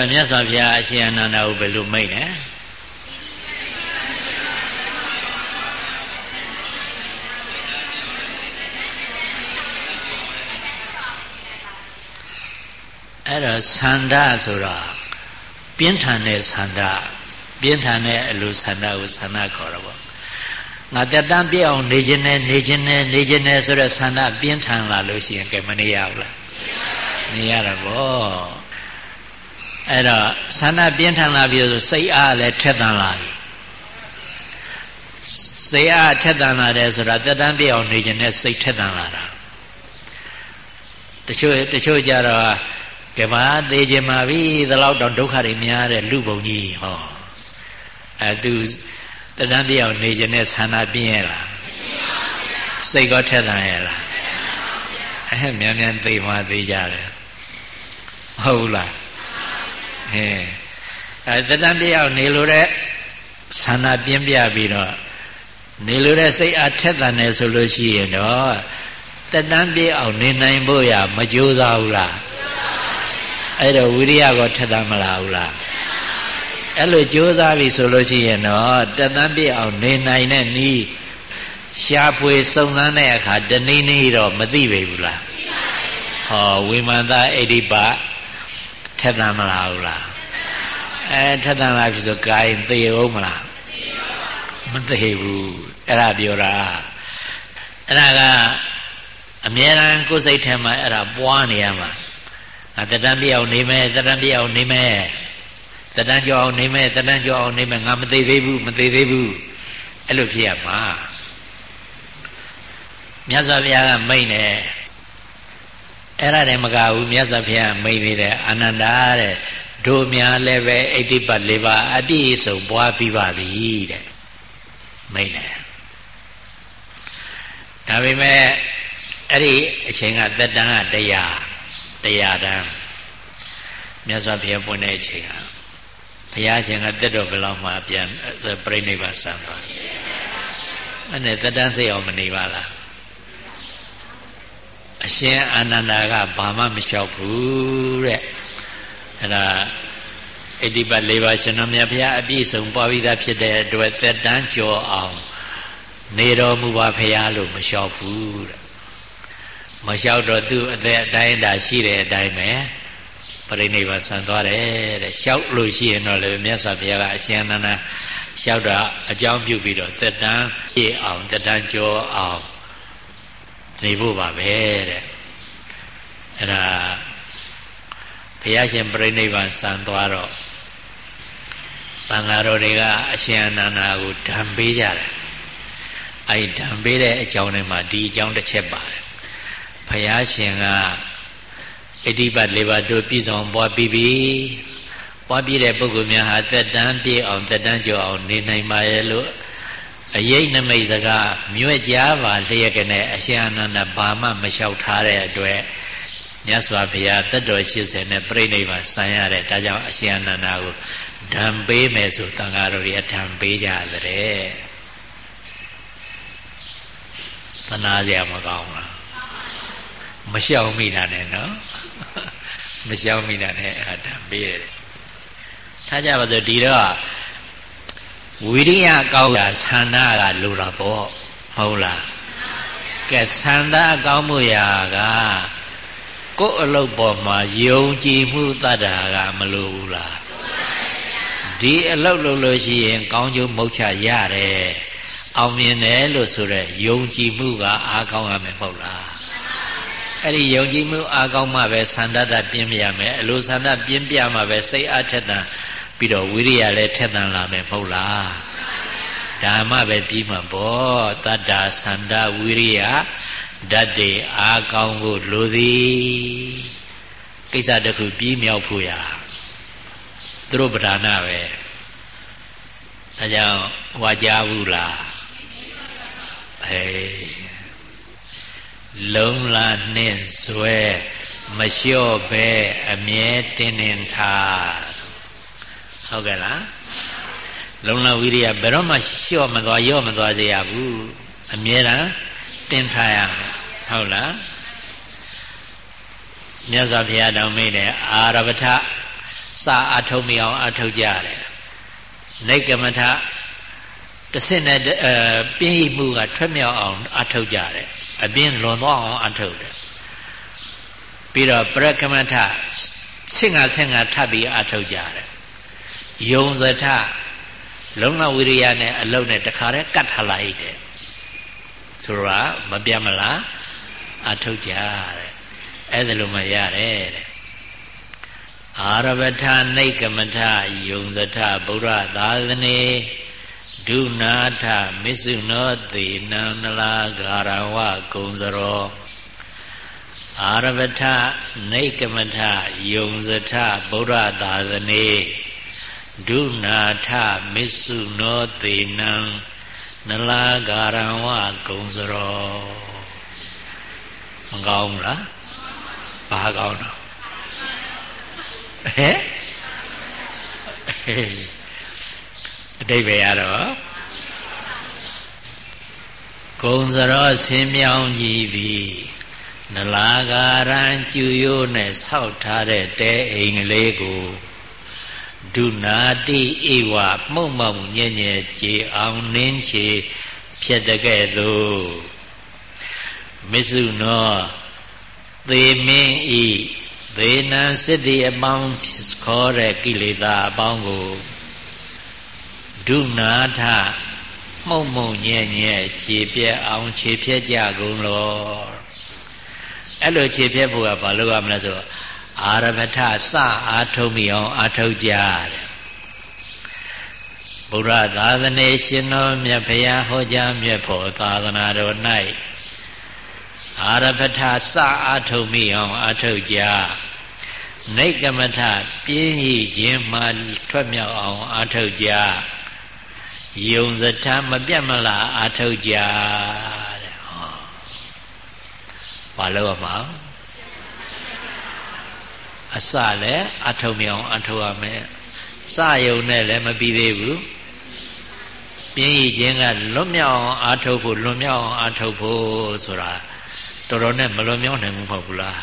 အဲ့မြတ်စွာဘုရားအရှင်အနန္ဒကိုဘယ်လိုမိတ်လဲအဲ့တော့သန္ဓဆိုတော့ပြင်းထန်တဲ့သန္ဓပြင်းထန်တဲ့အလိုသန္ဓကိုသန္ဓခေါ်တော့ဗောငါတက်တန်းပြည့်အောင်နေခြင်းနဲ့နေခြင်းနဲ့နေခြင်းနဲ့ဆိုတော့သန္ဓပြင်းထန်လာလို့ရှိရင်ကဲမနေရဘူးလားနေရတာဗော အဲ့တော့ဆန္ဒပြင်းထန်လာပြီဆိုစိတ်အားလည်းထက်သန်လာပြီစိတ်အားထက်သန်လာတယ်ဆိုတာတက်တန်းပြအောင်နေခြင်းနဲ့စိတ်ထက်သန်လာတာတချို့တချို့ကြတော့ကဘာသေးခြင်းမှာပြီဒီလောက်တော့ဒုက္ခတွေများတဲ့လူပုံကြီးဟောအဲသူတတန်းပြအောင်နေခြင်းနဲ့ဆန္ဒပြင်းရလားစိတ်ကထက်သန်ရလားအဲမြန်မြန်သိမှသိကြတယ်ဟုတ်လား ဟဲအဲတတန်ပြအောင်နေလို့တဲ့ဆန္ဒပြင်းပြပြီးတော့နေလို့တဲ့စိတ်အားထက်သန်တယ်ဆိုလို့ရှိရင်တော့တတန်ပြအောင်နေနိုင်ဖို့ရမကြိုးစားဘူးလားအဲ့တော့ဝိရိယကိုထက်သန်မလားဘူးလားအဲ့လိုကြိုးစားပြီဆိုလို့ရှိရင်တော့တတန်ပြအောင်နေနိုင်တဲ့နီးရှားဖွေစုံစမ်းတဲ့အခါတနည်းနည်းတော့မသိပေဘူးလားဟောဝိမာန်သာအိဋ္ဌိပ ထက်သန်မလားဘူးလားအဲထက်သန်လားဖြစ်ဆိုကိုင်းသေအောင်မလားမသေဘူးအဲ့ဒါပြောတာအဲ့ဒါကအမြဲတမ်းကိုယ်စိတ်ထဲမှာအဲ့ဒါပွားနေရမှာအတတန်ပြအောင်နေမယ်တတန်ပြအောင်နေမယ်တတန်ကြောအောင်နေမယ်တတန်ကြောအောင်နေမယ်ငါမသေးသေးဘူးမသေးသေးဘူးအဲ့လိုဖြစ်ရမှာမြတ်စွာဘုရားကမိတ်နေ အဲ့ဒါတည်းမကဘူးမြတ်စွာဘုရားမိတ်သေးတယ်အာနန္ဒာတဲ့တို့များလည်းပဲအိဋ္ဌိပတ်၄ပါးအပြည့်စုံပွားပြီးပါပြီတဲ့မိတ်တယ်ဒါပေမဲ့အဲ့ဒီအချိန်ကသက်တမ်းကတရားတရားတန်းမြတ်စွာဘုရားပွင့်တဲ့အချိန်ကဘုရားရှင်ကတက်တော်ဘယ်လောက်မှပြန်ပြိဋိဘဆံသွားအဲ့နဲ့သက်တမ်းစိတ်အောင်မနေပါလား အရှင်အာနန္ဒာကဘာမှမလျှောက်ဘူးတဲ့အဲ့ဒါအဋ္ဌိပတ်၄ပါးရှင်တော်မြတ်ဘုရားအပြည့်စုံပွားပြီးသားဖြစ်တဲ့အတွက်သက်တမ်းကျော်အောင်နေတော်မူပါဘုရားလို့မလျှောက်ဘူးတဲ့မလျှောက်တော့သူ့အသက်အတိုင်းဒါရှိတဲ့အတိုင်းပဲပရိနိဗ္ဗာန်ဆံသွားတယ်တဲ့လျှောက်လို့ရှိရင်တော့လည်းမြတ်စွာဘုရားကအရှင်အနန္ဒာလျှောက်တာအကြောင်းပြုပြီးတော့သက်တမ်းပြည့်အောင်သက်တမ်းကျော်အောင် နေဖို့ပါပဲတဲ့အဲ့ဒါဘုရားရှင်ပြိဋိဘံစံသွားတော့တန်ဃာတော်တွေကအရှင်အနန္ဒာကိုဓမ္ပေးကြတယ်အဲ့ဓမ္ပေးတဲ့အကြောင်းတွေမှာဒီအကြောင်းတစ်ချက်ပါတယ်ဘုရားရှင်ကအဋ္ဌိပတ်၄ပါးတို့ပြည့်စုံပွားပြီးပြီပွားပြည့်တဲ့ပုဂ္ဂိုလ်များဟာသက်တမ်းပြည့်အောင်သက်တမ်းကျော်အောင်နေနိုင်ပါရဲ့လို့ အယိတ်နမိတ်စကားမြွက်ကြားပါလျက်ကနေအရှင်အနန္ဒဘာမှမလျှောက်ထားတဲ့အတွက်မြတ်စွာဘုရားတက်တော်80နဲ့ပြိဋိဘံဆံရတဲ့ဒါကြောင့်အရှင်အနန္ဒာကိုဓမ္မပေးမယ်ဆိုတန်ဃာတော်တွေဓမ္မပေးကြတဲ့သနာစရာမကောင်းလားမလျှောက်မိတာနဲ့နော်မလျှောက်မိတာနဲ့အဲဓမ္မပေးတယ်ထားကြပါစို့ဒီတော့ ဝိရိယကောင်းတာဆန္ဒကလိုတာပေါ့မဟုတ်လားကဲဆန္ဒကောင်းမှုရာကကိုယ်အလုပ်ပေါ်မှာယုံကြည်မှုတတ်တာကမလိုဘူးလားဒီအလုပ်လုပ်လို့ရှိရင် ကောင်းကျိုးမုတ်ချရတယ်အောင်မြင်တယ်လို့ဆိုရဲယုံကြည်မှုကအားကောင်းရမယ်မဟုတ်လားအဲ့ဒီယုံကြည်မှုအားကောင်းမှပဲဆန္ဒတပြင်းပြရမယ်အလိုဆန္ဒပြင်းပြမှပဲစိတ်အားထက်သန် ပြီးတော့ဝိရိယလည်းထက်သန်လာမယ်မဟုတ်လားဒါမှပဲပြီးမှာပေါ့တတ္တာသန္တာဝိရိယဓာတ်တွေအားကောင်းဖို့လိုသည်ကိစ္စတစ်ခုပြီးမြောက်ဖို့ရာသူတို့ပဓာနာပဲဒါကြောင့်ဝါကြဘူးလားဟေးလုံးလာနှင့်ဇွဲမလျှော့ပဲအမြဲတင်းတင်းထား ဟုတ်ကဲ့လားလုံလဝိရိယဘယ်တော့မှလျှော့မသွားရော့မသွားစေရဘူးအမြဲတမ်းတင်းထားရမယ်ဟုတ်လားမြတ်စွာဘုရားတောင်းမိတယ်အာရပထစာအထုတ်မိအောင်အထုတ်ကြတယ်နေကမထတစ်စက်နဲ့အဲပြင်းရမှုကထွက်မြောက်အောင်အထုတ်ကြတယ်အပြင်းလွန်သွားအောင်အထုတ်တယ်ပြီးတော့ပရကမထဆင့်ငါဆင့်ငါထပ်ပြီးအထုတ်ကြတယ် ယုံစထလုံလဝိရိယနဲ့အလုံးနဲ့တခါတည်းကတ်ထလိုက်တယ်ဆိုတော့မပြတ်မလားအထုတ်ကြတဲ့အဲ့ဒါလိုမှရတယ်တဲ့အာရဗထနိကမထယုံစထဗုဒ္ဓသာသနေဒုနာထမစ္ဆုနောသေနံနလာဂါရဝကုံစရောအာရဗထနိကမထယုံစထဗုဒ္ဓသာသနေ ဒုနာထမစ္ဆုနောသေနံနလာဂါရဝကုံစရောမကောင်းလားဘာကောင်းတော့ဟဲ့အတိတ်ပဲရတော့ကုံစရောဆင်းမြောင်းကြီးသည်နလာကာရံကျူရိုးနဲ့ဆောက်ထားတဲ့တဲအိမ်ကလေးကို ဒုနာတိဧဝမှုတ်မောင်ညံ့ညဲ့ကြည်အောင်နင်းချေဖြစ်တဲ့ကဲ့သို့မစ္ဆုနောသေမင်းဤသေနံစစ်တိအပေါင်းခေါ်တဲ့ကိလေသာအပေါင်းကိုဒုနာထမှုံမှုံညံ့ညဲ့ခြေပြက်အောင်ခြေပြက်ကြကုန်လောအဲ့လိုခြေပြက်ဖို့ကဘာလို့ရမလဲဆို အာရဗထစအာထုံမိအောင်အာထုတ်ကြတဲ့ဘုရားသာသနေရှင်တော်မြတ်ဘုရားဟောကြားမြတ်ဖို့သာသနာတော်၌အာရဗထစအာထုံမိအောင်အာထုတ်ကြနေကမထပြင်းရည်ခြင်းမှထွက်မြောက်အောင်အာထုတ်ကြယုံစထမပြတ်မလားအာထုတ်ကြတဲ့ဟောဘာလို့ရမှာ အစလည်းအထုံမြောင်အထုံရမယ်စယုံနဲ့လည်းမပြီးသေးဘူးပြင်းရည်ခြင်းကလွတ်မြောက်အောင်အာထုတ်ဖို့လွတ်မြောက်အောင်အာထုတ်ဖို့ဆိုတာတော်တော်နဲ့မလွတ်မြောက်နိုင်ဘူးမဟုတ်ဘူးလား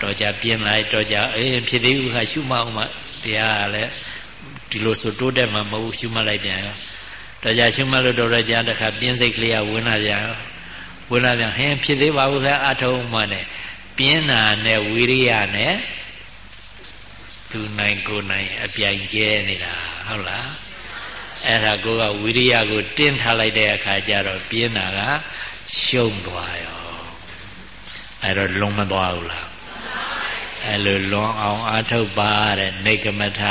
တော်ကြပြင်းလိုက်တော်ကြအေးဖြစ်သေးဘူးခါရှုမအောင်မတရားကလည်းဒီလိုဆိုတိုးတက်မှာမဟုတ်ရှုမှတ်လိုက်ပြန်ရောတော်ကြရှုမှတ်လို့တော်တော်ကြာတခါပြင်းစိတ်ကလေးကဝင်လာပြန်ရောဝင်လာပြန်ဟင်းဖြစ်သေးပါဘူးခါအထုံးမှနဲ့ပြင်းနာနဲ့ဝိရိယနဲ့ သူနိုင်ကိုနိုင်အပြိုင်ကျဲနေတာဟုတ်လားအဲ့ဒါကိုကဝိရိယကိုတင်းထားလိုက်တဲ့အခါကျတော့ပြင်းတာကရှုံသွားရောအဲ့တော့လုံးမသွားဘူးလားအဲ့လိုလွန်အောင်အာထုတ်ပါတဲ့နေကမထ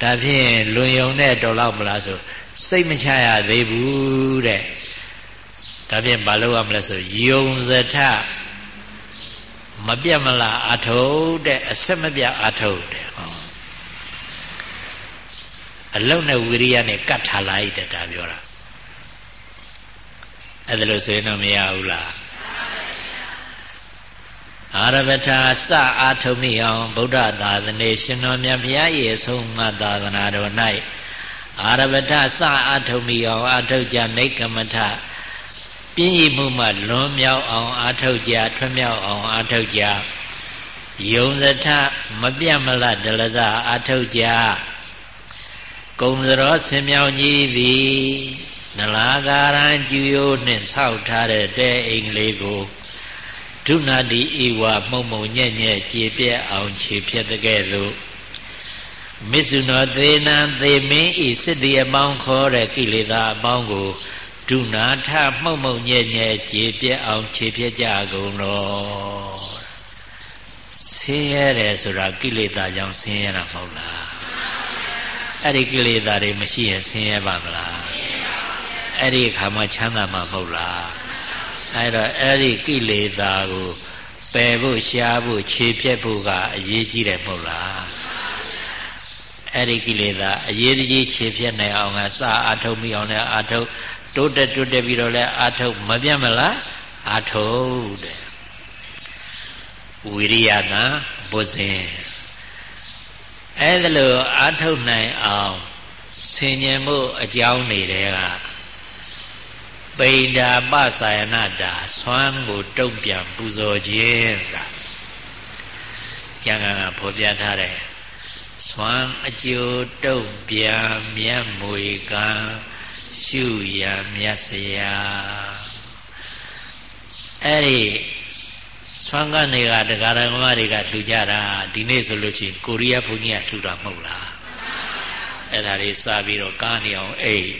ဒါဖြင့်လွန်ယုံတဲ့တော်လောက်မလားဆိုစိတ်မချရသေးဘူးတဲ့ဒါဖြင့်ဘာလုပ်ရမလဲဆိုယုံစထ မပြတ်မလားအာထုတ်တဲ့အဆက်မပြတ်အာထုတ်တဲ့ဟောအလုံးနဲ့ဝိရိယနဲ့ကတ်ထားလိုက်တဲ့ဒါပြောတာအဲ့ဒါလို့ဆိုရင်တော့မရဘူးလားအာရဗထာစအာထုံမိအောင်ဗုဒ္ဓသာသနေရှင်တော်မြတ်ဘုရားရဲ့ဆုံးမသာသနာတော်၌အာရဗထာစအာထုံမိအောင်အာထုတ်ကြနေကမထ ပြင်းရမှုမှလွန်မြောက်အောင်အာထုတ်ကြထွမြောက်အောင်အာထုတ်ကြယုံစထမပြတ်မလတ်ဒလစအာထုတ်ကြကုံစရောဆင်မြောင်ကြီးသည်နလာကာရံကျူရိုးနှင့်ဆောက်ထားတဲ့တဲအိမ်လေးကိုဒုနာတိဧဝမှုံမှုံညက်ညက်ကြည်ပြက်အောင်ခြေဖြတ်တဲ့ကဲ့သို့မစ္ဆုနောသေနံသေမင်းဤစစ်တီအပေါင်းခေါ်တဲ့ကိလေသာအပေါင်းကို ဒုနာထမှုံမှုံညက်ညက်ကြည်ပြက်အောင်ခြေဖြတ်ကြကုန်တော်ဆင်းရဲတယ်ဆိုတာကိလေသာကြောင့်ဆင်းရဲတာမဟုတ်လားအဲ့ဒီကိလေသာတွေမရှိရင်ဆင်းရဲပါမလားအဲ့ဒီအခါမှချမ်းသာမှာမဟုတ်လားအဲ့တော့အဲ့ဒီကိလေသာကိုပယ်ဖို့ရှားဖို့ခြေဖြတ်ဖို့ကအရေးကြီးတယ်မဟုတ်လားအဲ့ဒီကိလေသာအရေးကြီးခြေဖြတ်နိုင်အောင်ကစအာထုတ်မိအောင်လည်းအာထု တ်တိုးတက်တိုးတက်ပြီးတော့လည်းအာထုတ်မပြတ်မလားအာထုတ်တဲ့ဝိရိယသာဘုဇင်အဲ့ဒါလို့အာထုတ်နိုင်အောင်ဆင်ញင်မှုအကြောင်းတွေကပိန္ဒာပစာယနာတာဆွမ်းကိုတုံ့ပြန်ပူဇော်ခြင်းဆိုတာကျမ်းဂန်ကဖော်ပြထားတယ်ဆွမ်းအကျိုးတုံ့ပြန်မြတ်မွေကံ ရှုရမြတ်စရာအဲ့ဒီဆွမ်းကနေကတရားဓမ္မတွေကလှူကြတာဒီနေ့ဆိုလို့ချင်းကိုရီးယားဘုန်းကြီးကလှူတာမဟုတ်လားအဲ့ဒါတွေစပြီးတော့ကားနေအောင်အိတ်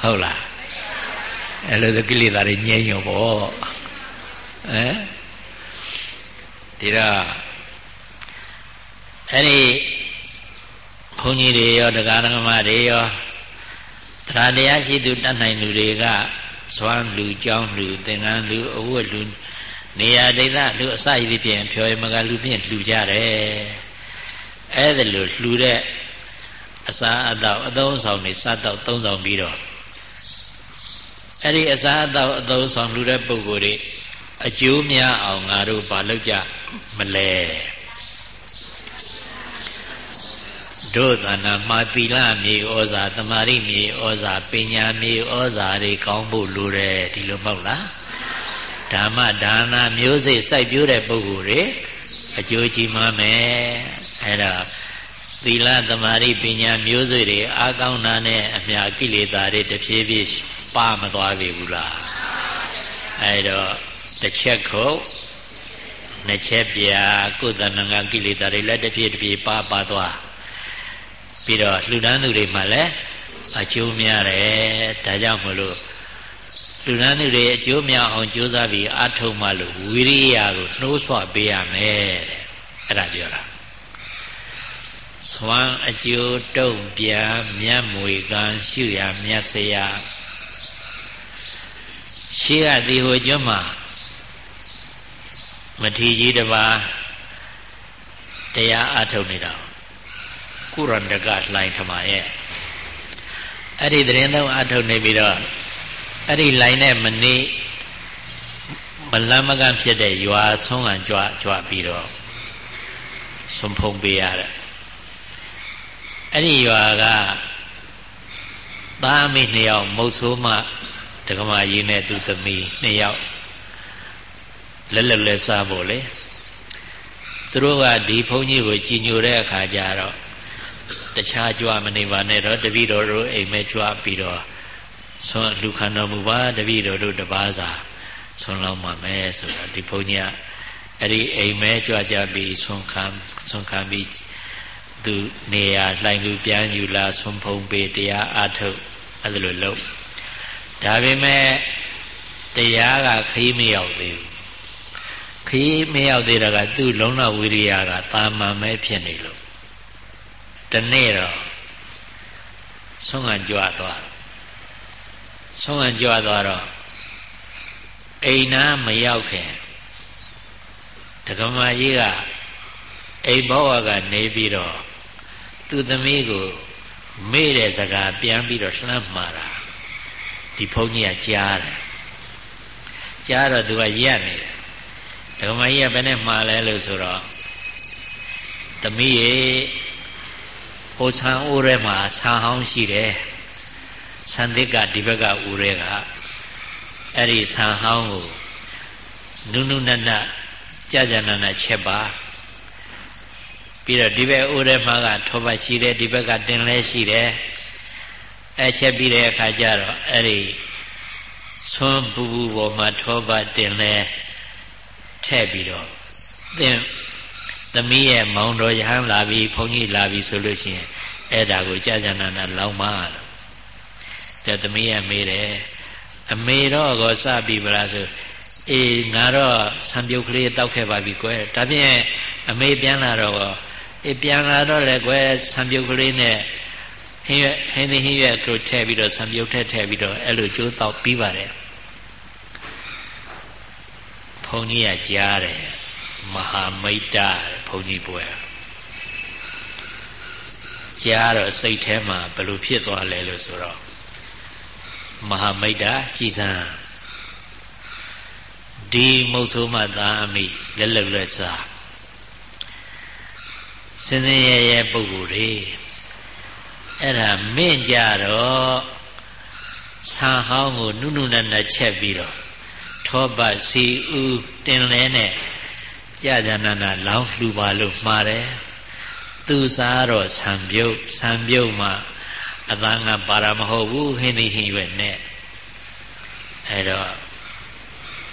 ဟုတ်လားအဲ့လိုဆိုကိလေသာတွေငြိမ်းရောပေါ့ဟမ်ဒီတော့အဲ့ဒီ ဘုန်းကြီးတွေရောတရားဓမ္မတွေရောတရားတရားရှိသူတတ်နိုင်လူတွေကစွမ်းလူကြောင်းလူသင်္ကန်းလူအဝတ်လူနေရာဒိဋ္ဌလူအစရည်ဖြင့်ဖြောရမကလူဖြင့်လှူကြတယ်အဲ့ဒါလိုလှူတဲ့အစာအသောက်အသုံးဆောင်တွေစတော့သုံးဆောင်ပြီးတော့အဲ့ဒီအစာအသောက်အသုံးဆောင်လူတဲ့ပုဂ္ဂိုလ်တွေအကျိုးများအောင်ငါတို့ဘာလုပ်ကြမလဲ တို့သနာမှာသီလမြေဩဇာတမာရိမြေဩဇာပညာမြေဩဇာတွေကောင်းဖို့လိုတယ်ဒီလိုမဟုတ်လားဓမ္မဒါနမျိုးစိတ်စိုက်ပျိုးတဲ့ပုဂ္ဂိုလ်တွေအကျိုးကြီးမှမယ်အဲ့ဒါသီလတမာရိပညာမျိုးစိတ်တွေအားကောင်းတာနဲ့အမြကိလေသာတွေတဖြည်းဖြည်းပါမသွားပြီဘူးလားအဲ့တော့တစ်ချက်ခုတ်နှစ်ချက်ပြကိုယ်တဏ္ဍာကိလေသာတွေလည်းတဖြည်းတဖြည်းပါပါသွား ပြီးတော့လှူဒန်းသူတွေမှလည်းအကျိုးများတယ်ဒါကြောင့်မလို့လူဒန်းသူတွေအကျိုးများအောင်ကြိုးစားပြီးအထုံမှလို့ဝိရိယကိုနှိုးဆွပေးရမယ်တဲ့အဲ့ဒါပြောတာသွမ်းအကျိုးတုံ့ပြန်မြတ်မွေကံရှုရမြတ်စရာရှေးကဒီဟိုကျွန်းမှာမထီကြီးတပါတရားအထုတ်နေတာ ကုရဏကလှိုင်းထမရဲ့အဲ့ဒီသတင်းသုံးအထုတ်နေပြီးတော့အဲ့ဒီလိုင်းနဲ့မနေမလမ်းမကန့်ဖြစ်တဲ့ရွာဆုံးကကြွကြွပြီးတော့ဆွန်ဖုံပေးရတဲ့အဲ့ဒီရွာကသားမိနှစ်ယောက်မုတ်ဆိုးမဒကမာကြီးနဲ့သူသမီးနှစ်ယောက်လက်လက်လက်စားဖို့လေသူတို့ကဒီဘုန်းကြီးကိုကြည်ညိုတဲ့အခါကျတော့ တခြားကြွမနေပါနဲ့တော့တပည့်တော်တို့အိမ်မဲကြွပြီးတော့ဆွမ်းလူခံတော်မူပါတပည့်တော်တို့တပါးစာဆွမ်းလောက်မှမယ်ဆိုတော့ဒီဘုန်းကြီးကအဲ့ဒီအိမ်မဲကြွကြပြီးဆွမ်းခံဆွမ်းခံပြီးသူနေရာလှိုင်လူပြန်ယူလာဆွမ်းဖုံးပေးတရားအားထုတ်အဲ့လိုလုပ်ဒါပေမဲ့တရားကခီးမရောက်သေးဘူးခီးမရောက်သေးတာကသူ့လုံးလဝိရိယကတာမန်ပဲဖြစ်နေလို့ တနေ့တော့ဆုံးကကြွသွားဆုံးကကြွသွားတော့အိမ်နာမရောက်ခင်ဒကမာကြီးကအိမ်ဘောဝကနေပြီးတော့သူ့သမီးကိုမေ့တဲ့စကားပြန်ပြီးတော့လှမ်းမှားတာဒီဘုန်းကြီးကကြားတယ်ကြားတော့သူကရက်နေတယ်ဒကမာကြီးကဘယ်နဲ့မှားလဲလို့ဆိုတော့သမီးရေ ဟိုဆန်အိုးထဲမှာဆန်ဟောင်းရှိတယ်ဆန်သစ်ကဒီဘက်ကဦးရဲကအဲ့ဒီဆန်ဟောင်းကိုနုနုနတ်နတ်ကြာကြာနာနာချက်ပါပြီးတော့ဒီဘက်ဦးရဲမှာကထောပတ်ရှိတယ်ဒီဘက်ကတင်လဲရှိတယ်အဲချက်ပြီးတဲ့အခါကျတော့အဲ့ဒီဆွမ်းပူပူပေါ်မှာထောပတ်တင်လဲထည့်ပြီးတော့သင် သမီးရဲ့မောင်တော်ရဟန်းလာပြီးဘုန်းကြီးလာပြီးဆိုလို့ရှိရင်အဲ့ဒါကိုကြာကြာနာနာလောင်းမလို့တဲ့သမီးရမေးတယ်အမေတော့ကောစပြီဗလားဆိုအေးငါတော့ဆံပြုတ်ကလေးတောက်ခဲ့ပါပြီကွယ်ဒါဖြင့်အမေပြန်လာတော့အေးပြန်လာတော့လေကွယ်ဆံပြုတ်ကလေးနဲ့ဟင်းရွက်ဟင်းသီးဟင်းရွက်ကိုထည့်ပြီးတော့ဆံပြုတ်ထည့်ထည့်ပြီးတော့အဲ့လိုကျိုးတောက်ပြီးပါတယ်ဘုန်းကြီးကကြားတယ် မဟာမိတ်တာဘုန်းကြီးပွဲကြားတော့စိတ်ထဲမှာဘယ်လိုဖြစ်သွားလဲလို့ဆိုတော့မဟာမိတ်တာကြည်စံဒီမုတ်ဆိုးမှသာအမိလက်လက်လက်စားစင်စင်ရဲရဲပုဂ္ဂိုလ်တွေအဲ့ဒါမင့်ကြတော့ဆာဟောင်းကိုနုနုနတ်နတ်ချက်ပြီးတော့ထောပတ်စီဥတင်လဲနဲ့ ကြာကြာနာနာလောင်းလှူပါလို့မှားတယ်သူစားတော့ဆံပြုတ်ဆံပြုတ်မှာအတန်းကပါရမဟုတ်ဘူးဟင်းသီးဟင်းရွက်နဲ့အဲ့တော့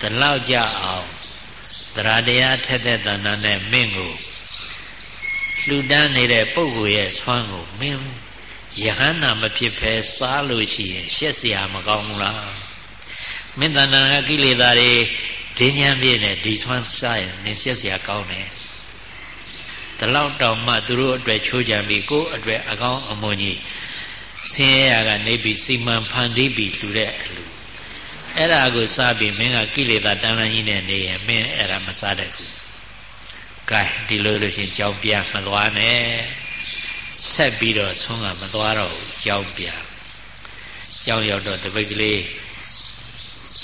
တလောက်ကြအောင်တရားတရားထက်တဲ့တဏ္ဍာနဲ့မင်းကိုလှူဒန်းနေတဲ့ပုဂ္ဂိုလ်ရဲ့ဆွမ်းကိုမင်းယဟန္တာမဖြစ်ဖဲစားလို့ရှိရင်ရှက်เสียမကောင်းဘူးလားမင်းတဏ္ဍာကကိလေသာတွေ ဒင်းညံပြည့်နဲ့ဒီဆွမ်းစားရင်နင်ရှက်เสียကောင်းတယ်တလောက်တောင်မှသူတို့အတွက်ချိုးကြံပြီးကိုယ်အတွက်အကောင်းအမွန်ကြီးဆင်းရဲရကနေပြီးစီမံဖန်တီးပြီးလှူတဲ့အလှအဲ့ဒါကိုစပြီးမင်းကကိလေသာတန်လန်းကြီးနဲ့နေရင်မင်းအဲ့ဒါမစားတတ်ဘူး။ကဲဒီလိုလို့ရှင်ကြောက်ပြမသွားနဲ့။ဆက်ပြီးတော့ဆုံးကမသွားတော့ဘူးကြောက်ပြ။ကြောက်ရောက်တော့တပိတ်ကလေး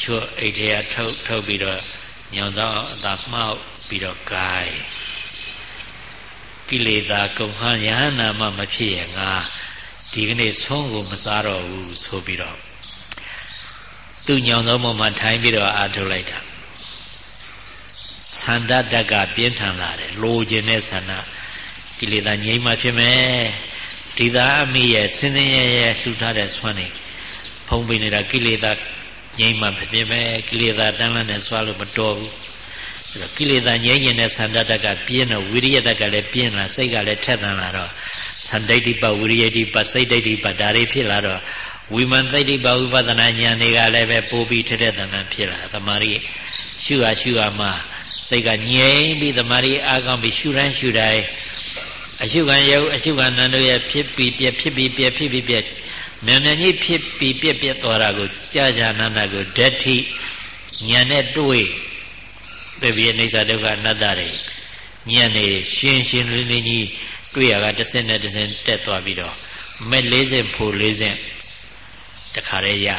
ချွတ်အိတ်ထဲကထုတ်ထုတ်ပြီးတော့ညောင်ဆောင်အသာမှောက်ပြီးတော့ဂိုင်းကိလေသာကုန်ဟန်ယဟနာမမဖြစ်ရင်ငါဒီကနေ့ဆုံးကိုမစားတော့ဘူးဆိုပြီးတော့သူညောင်သောပေါ်မှာထိုင်ပြီးတော့အာထုတ်လိုက်တာသန္တတက်ကပြင်းထန်လာတယ်လိုချင်တဲ့ဆန္ဒကိလေသာငြိမ်းမှဖြစ်မယ်ဒီသာအမိရဲ့စင်စင်ရဲရဲလှူထားတဲ့ဆွမ်းနေဖုံးပေးနေတာကိလေသာ ငြိမ်းမှဖြစ်မယ်ကိလေသာတန်းလန်းနဲ့ဆွားလို့မတော်ဘူးအဲ့တော့ကိလေသာငြိမ်းကျင်တဲ့သန္တတက်ကပြင်းတော့ဝိရိယတက်ကလည်းပြင်းလာစိတ်ကလည်းထက်သန်လာတော့သန္တိတိပဝိရိယတိပစိတ်တိတိပဒါတွေဖြစ်လာတော့ဝိမန်သိတိပဝိပဿနာဉာဏ်တွေကလည်းပဲပိုးပြီးထက်တဲ့တန်တန်ဖြစ်လာသမာဓိရှုဟာရှုဟာမှာစိတ်ကငြိမ်ပြီးသမာဓိအားကောင်းပြီးရှုရမ်းရှုတိုင်းအရှုခံယုတ်အရှုခံနံတို့ရဲ့ဖြစ်ပြီးပြက်ဖြစ်ပြီးပြက်ဖြစ်ပြီးပြက် မြန်မြန်ကြီးဖြစ်ပြီးပြက်ပြက်သွားတာကိုကြာကြာနာနာကိုဓာတ်ထိဉာဏ်နဲ့တွေ့ပြပြီးအိဋ္ဌဒုက္ခအနတ္တတွေဉာဏ်နဲ့ရှင်းရှင်းလင်းလင်းကြီးတွေ့ရကတစ်စက်နဲ့တစ်စက်တက်သွားပြီးတော့မဲ့၄စင်ဖို့၄စင်တခါတည်းရ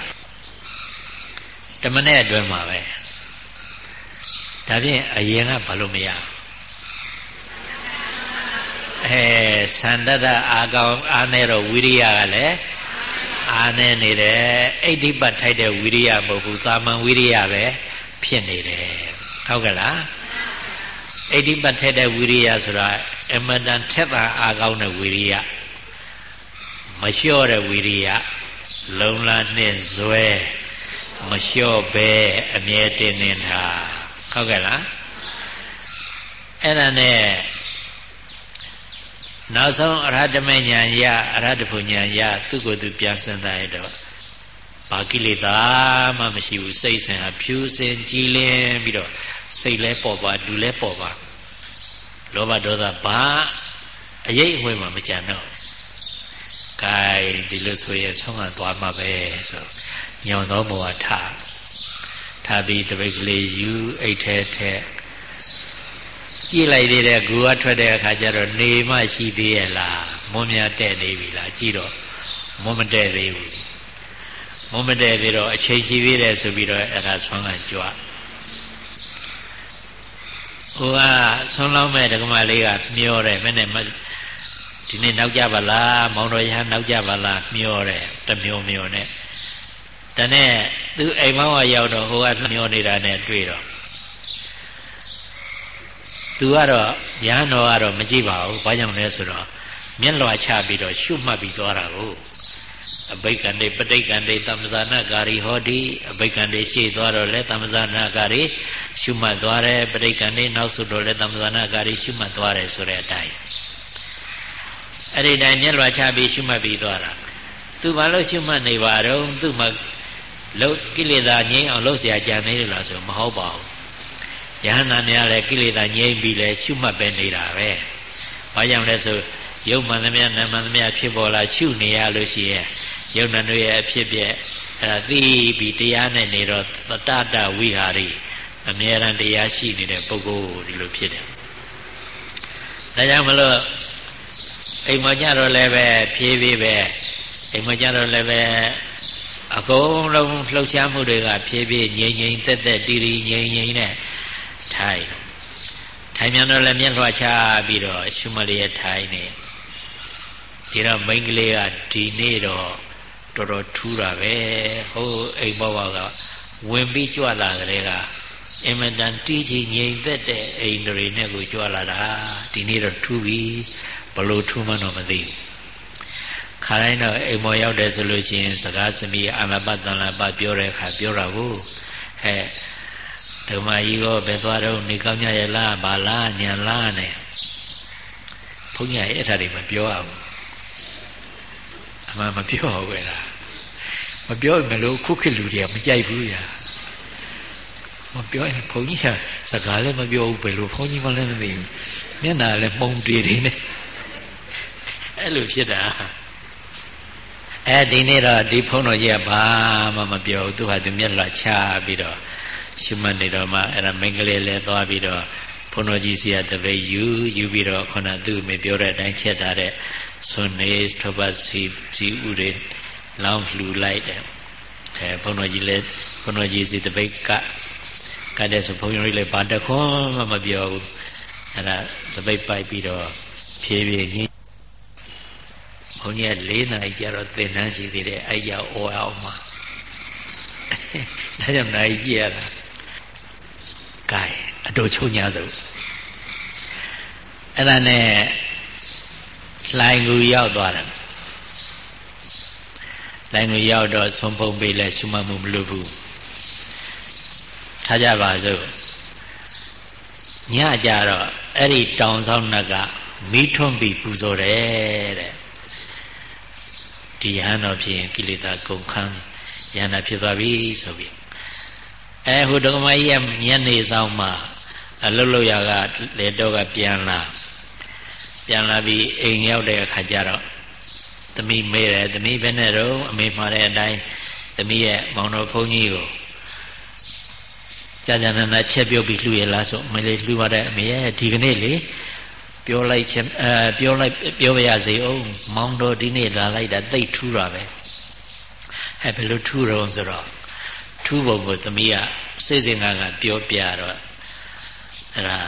တမနဲ့အတွင်းမှာပဲဒါဖြင့်အရင်ကဘာလို့မရအဲသန္တတအာကောင်အာနဲ့တော့ဝိရိယကလည်း အာနဲ့နေတယ်အိဋ္ဌိပတ်ထိုက်တဲ့ဝိရိယမဟုတ်ဘူးသာမန်ဝိရိယပဲဖြစ်နေတယ်ဟုတ်ကဲ့လားအိဋ္ဌိပတ်ထက်တဲ့ဝိရိယဆိုတာအမတန်ထက်တာအားကောင်းတဲ့ဝိရိယမလျှော့တဲ့ဝိရိယလုံလာနဲ့ဇွဲမလျှော့ပဲအမြဲတင်းနေတာဟုတ်ကဲ့လားအဲ့ဒါနဲ့ နောက်ဆုံးအရဟတမေညာယအရဟတဖုညာယသူကိုယ်သူပြန်စင်သားရတော့ဘာကိလေသာမှမရှိဘူးစိတ်ဆင်ဟာဖြူစင်ကြည်လင်ပြီးတော့စိတ်လဲပေါ်ပါဒူလဲပေါ်ပါလောဘဒေါသဘာအရေးအဝဲမှမကြံတော့ကဲဒီလိုဆိုရင်ဆုံးမသွားမှာပဲဆိုညောင်စောဘောထထားပြီးတပိတ်ကလေးယူအိတ်ထဲထဲ ကြည့်လိုက်သေးတယ်ဂူကထွက်တဲ့အခါကျတော့နေမှရှိသေးရဲ့လားမွန်မြတဲ့နေပြီလားကြည့်တော့မွန်မတဲ့သေးဘူးမွန်မတဲ့သေးတော့အချိန်ရှိသေးတယ်ဆိုပြီးတော့အဲ့ဒါဆွမ်းကကြွဟိုကဆွမ်းလောင်းမဲ့ဒကမလေးကမျောတယ်မနဲ့ဒီနေ့နောက်ကြပါလားမောင်တော်ရဟန်းနောက်ကြပါလားမျောတယ်တမျိုးမျိုးနဲ့တနေ့သူအိမ်မောင်းကရောက်တော့ဟိုကမျောနေတာနဲ့တွေ့တော့ သူကတော့ရဟန်းတော်ကတော့မကြည့်ပါဘူးဘာကြောင့်လဲဆိုတော့မျက်လွှာချပြီးတော့ရှုမှတ်ပြီးသွားတာကိုအဘိက္ခန္တိပဋိက္ခန္တိသမ္ပဇာနာကာရီဟောတိအဘိက္ခန္တိရှေ့သွားတော့လဲသမ္ပဇာနာကာရီရှုမှတ်သွားတယ်ပဋိက္ခန္တိနောက်ဆုတော့လဲသမ္ပဇာနာကာရီရှုမှတ်သွားတယ်ဆိုတဲ့အတိုင်းအဲ့ဒီတိုင်းမျက်လွှာချပြီးရှုမှတ်ပြီးသွားတာသူဘာလို့ရှုမှတ်နေပါတော့သူ့မှာလုံးကိလေသာငြိမ်းအောင်လုပ်เสียကြံနေတယ်လားဆိုမဟုတ်ပါဘူး ယဟန္တာများလည်းကိလေသာငြိမ်းပြီးလဲရှုမှတ်ပဲနေတာပဲဘာကြောင့်လဲဆိုယုံမှန်သမျှနာမှန်သမျှဖြစ်ပေါ်လာရှုနေရလို့ရှိရင်ယုံနာတို့ရဲ့အဖြစ်ပြက်အဲ့ဒါသိပြီးတရားနဲ့နေတော့သတ္တဝိဟာရီအမြဲတမ်းတရားရှိနေတဲ့ပုဂ္ဂိုလ်ဒီလိုဖြစ်တယ်ဒါကြောင့်မလို့အိမ်မကြတော့လည်းပဲဖြည်းဖြည်းပဲအိမ်မကြတော့လည်းပဲအကုန်လုံးလှုပ်ရှားမှုတွေကဖြည်းဖြည်းငြိမ်ငြိမ်သက်သက်တည်တည်ငြိမ်ငြိမ်နဲ့ ထိုင်ထိုင်မြန်တော့လည်းမျက်လွှာချပြီးတော့ရှုမလေးရထိုင်နေဒီတော့မိန်းကလေးကဒီနေ့တော့တော်တော်ထူးတာပဲဟိုအိမ်ဘဝကဝင်ပြီးကြွလာကြတဲ့ကအင်မတန်တီးကြီးငြိမ်သက်တဲ့အိမ်တွေနဲ့ကိုကြွလာတာဒီနေ့တော့ထူးပြီဘလို့ထူးမှတော့မသိဘူးခါတိုင်းတော့အိမ်မော်ရောက်တယ်ဆိုလို့ချင်းစကားသမီးအာလပတန်လပပြောတဲ့အခါပြောတာကိုဟဲ့ ဓမ္မကြီးကဘယ်သွားတော့နေကောင်းကြရဲ့လားဘာလားညာလားနဲ့ဘုန်းကြီးရဲ့အဲ့ဒါတွေမပြောရဘူးအမှန်မပြောဘူးအဲ့ဒါမပြောရင်မလို့ခုခေတ်လူတွေကမကြိုက်ဘူးညာမပြောရင်ဘုန်းကြီးကစကားလည်းမပြောဘူးဘယ်လိုဘုန်းကြီးမှလည်းမသိဘူးမျက်နာလည်းမှုံတွေတွေနဲ့အဲ့လိုဖြစ်တာအဲဒီနေ့တော့ဒီဘုန်းတော်ကြီးကဘာမှမပြောဘူးသူဟာသူမျက်လွှာချပြီးတော့ ရှုမှတ်နေတော့မှအဲ့ဒါမင်္ဂလေးလဲသွားပြီးတော့ဘုန်းတော်ကြီးစီကတပည့်ယူယူပြီးတော့ခုနသူ့မေပြောတဲ့အတိုင်းချက်ထားတဲ့ဆွနေထပတ်စီစီဥတွေလောင်းလှူလိုက်တယ်အဲဘုန်းတော်ကြီးလဲဘုန်းတော်ကြီးစီတပည့်ကကတဲ့ဆိုဘုန်းတော်ကြီးလဲဘာတခွန်းမှမပြောဘူးအဲ့ဒါတပည့်ပိုက်ပြီးတော့ဖြည်းဖြည်းညှိဘုန်းကြီးက၄နာရီကြာတော့သင်္นานရှိသေးတယ်အဲ့ရောက်ဩအောင်မှာဒါကြောင့်နိုင်ကြည့်ရတာကဲအ တူချုံညာစုအဲ့ဒါနဲ့လိုင်ကူရောက်သွားတယ်လိုင်ကူရောက်တော့ဆုံးဖုံးပေးလဲရှုမှတ်မှုမလုပ်ဘူးထားကြပါစို့ညကြတော့အဲ့ဒီတောင်ဆောင်နှက်ကမီးထွန်းပြီးပူဇော်တယ်တဲ့ဒီဟန်တော်ဖြင့်ကိလေသာကုန်ခန်းယန္တာဖြစ်သွားပြီဆိုပြီးအဲဟိုဒကမကြီးကညနေဆောင်မှ အလုတ်လို့ရကလေတော့ကပြန်လာပြန်လာပြီးအိမ်ရောက်တဲ့အခါကျတော့သမီးမေးတယ်သမီးဘယ်နဲ့တော့အမေမှာတဲ့အတိုင်းသမီးရဲ့မောင်တော်ဘုန်းကြီးကိုကြာကြာနာနာချက်ပြုတ်ပြီးလှူရလားဆိုမလေးလှူပါတဲ့အမေရဲ့ဒီကနေ့လေပြောလိုက်ချင်းအဲပြောလိုက်ပြောပါရစေအောင်မောင်တော်ဒီနေ့လာလိုက်တာသိထူးတာပဲအဲဘယ်လိုထူးတော့ဆိုတော့ထူးပုံကိုသမီးကစိတ်စဉ်ကကပြောပြတော့ အဲ့ဒါ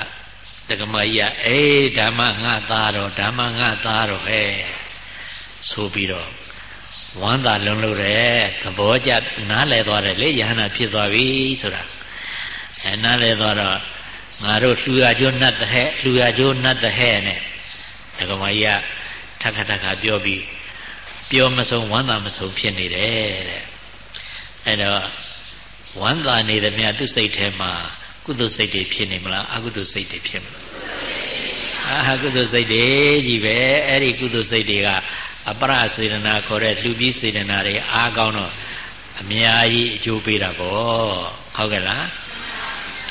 တက္ကမကြီးကအေးဓမ္မငါသားတော့ဓမ္မငါသားတော့ဟဲ့ဆိုပြီးတော့ဝမ်းသာလွန်လို့တယ်သဘောကျနားလည်သွားတယ်လေယဟနာဖြစ်သွားပြီဆိုတာအဲနားလဲသွားတော့ငါတို့လှူရကျိုးနတ်တဲ့ဟဲ့လှူရကျိုးနတ်တဲ့ဟဲ့နဲ့ဒကမကြီးကထက်ခါထက်ခါပြောပြီးပြောမဆုံးဝမ်းသာမဆုံးဖြစ်နေတယ်တဲ့အဲ့တော့ဝမ်းသာနေသမျှသူ့စိတ်ထဲမှာ ကုသိုလ်စိတ်တွေဖြစ်နေမလားအကုသိုလ်စိတ်တွေဖြစ်မလားအာကုသိုလ်စိတ်တွေကြီးပဲအဲ့ဒီကုသိုလ်စိတ်တွေကအပရစေတနာခေါ်တဲ့လှူပြီးစေတနာတွေအားကောင်းတော့အများကြီးအကျိုးပေးတာပေါ့ဟုတ်ကဲ့လား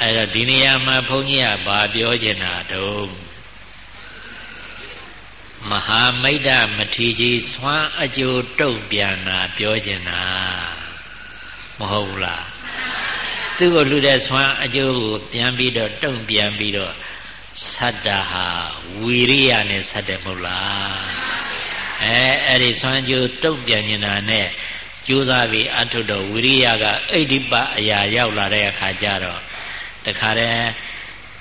အဲ့တော့ဒီနေရာမှာဘုန်းကြီးကဘာပြောချင်တာတုံးမဟာမိတ်တမထီကြီးဆွမ်းအကျိုးတုံ့ပြန်တာပြောချင်တာမဟုတ်ဘူးလား သူ့ကိုလှူတဲ့ဆွမ်းအကျိုးကိုပြန်ပြီးတော့တုံ့ပြန်ပြီးတော့ဆတ်တာဟာဝီရိယနဲ့ဆတ်တယ်မဟုတ်လားအဲအဲ့ဒီဆွမ်းအကျိုးတုံ့ပြန်နေတာနဲ့ကြိုးစားပြီးအထုတော့ဝိရိယကအိဋ္ဌိပအရာရောက်လာတဲ့အခါကျတော့တခါတည်း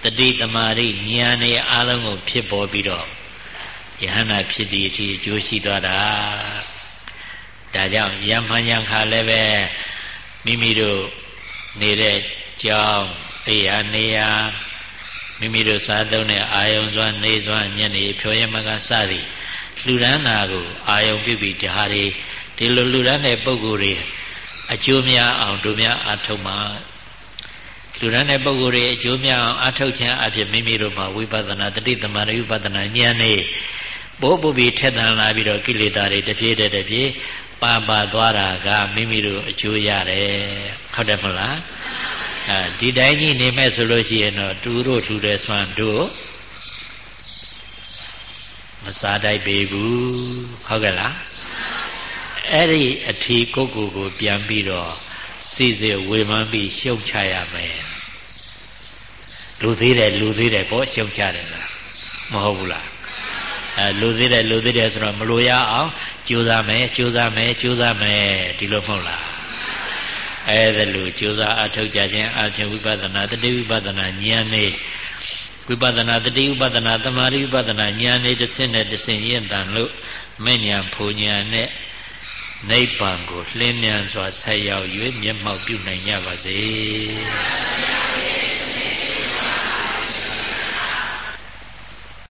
တတိတမာရိဉာဏ်နဲ့အလုံးကိုဖြစ်ပေါ်ပြီးတော့ယဟနာဖြစ်သည့်အထိအကျိုးရှိသွားတာဒါကြောင့်ယမန်ယံခါလည်းပဲမိမိတို့ နေတဲ့ကြောင်းအိယာနေယာမိမိတို့စားသုံးတဲ့အာယုံစွမ်းနေစွမ်းညနေဖြောရမကစသည်လူရန်နာကိုအာယုံပြုပြီးဒါတွေဒီလိုလူရန်တဲ့ပုံကိုယ်တွေအကျိုးများအောင်တို့များအထုတ်မှာလူရန်တဲ့ပုံကိုယ်တွေအကျိုးများအောင်အထုတ်ခြင်းအဖြစ်မိမိတို့မှာဝိပဿနာတတိသမารဝိပဿနာဉာဏ်နဲ့ပို့ပို့ပြီးထက်သန်လာပြီးတော့ကိလေသာတွေတပြေးတည်းတပြေး ပါပါသွားတာကမိမိတို့အကျိုးရတယ်ဟုတ်တယ်မလားအဲဒီတိုင်းကြီးနေမဲ့ဆိုလို့ရှိရင်တော့တူတို့ထူတဲ့ဆွမ်းတို့မစားတိုက်ပေဘူးဟုတ်ကဲ့လားအဲ့ဒီအထီကိုကိုကိုပြန်ပြီးတော့စီစီဝေမှန်းပြီးရှုံချရမယ်လူသေးတယ်လူသေးတယ်ပေါ့ရှုံချတယ်လားမဟုတ်ဘူးလား အဲလူသေးတယ်လူသေးတယ်ဆိုတော့မလိုရအောင်ကြိုးစားမယ်ကြိုးစားမယ်ကြိုးစားမယ်ဒီလိုမဟုတ်လားအဲဒါလိုကြိုးစားအထောက်ကြခြင်းအပြင်ဝိပဿနာတတိဝိပဿနာဉာဏ်နဲ့ဝိပဿနာတတိဝိပဿနာတမာရိဝိပဿနာဉာဏ်နဲ့တစ်ဆင့်နဲ့တစ်ဆင့်ရင့်တန်လို့မဲ့ဉာဏ်ဖူဉာဏ်နဲ့နိဗ္ဗာန်ကိုလင်းမြန်စွာဆက်ရောက်၍မျက်မှောက်ပြုနိုင်ကြပါစေ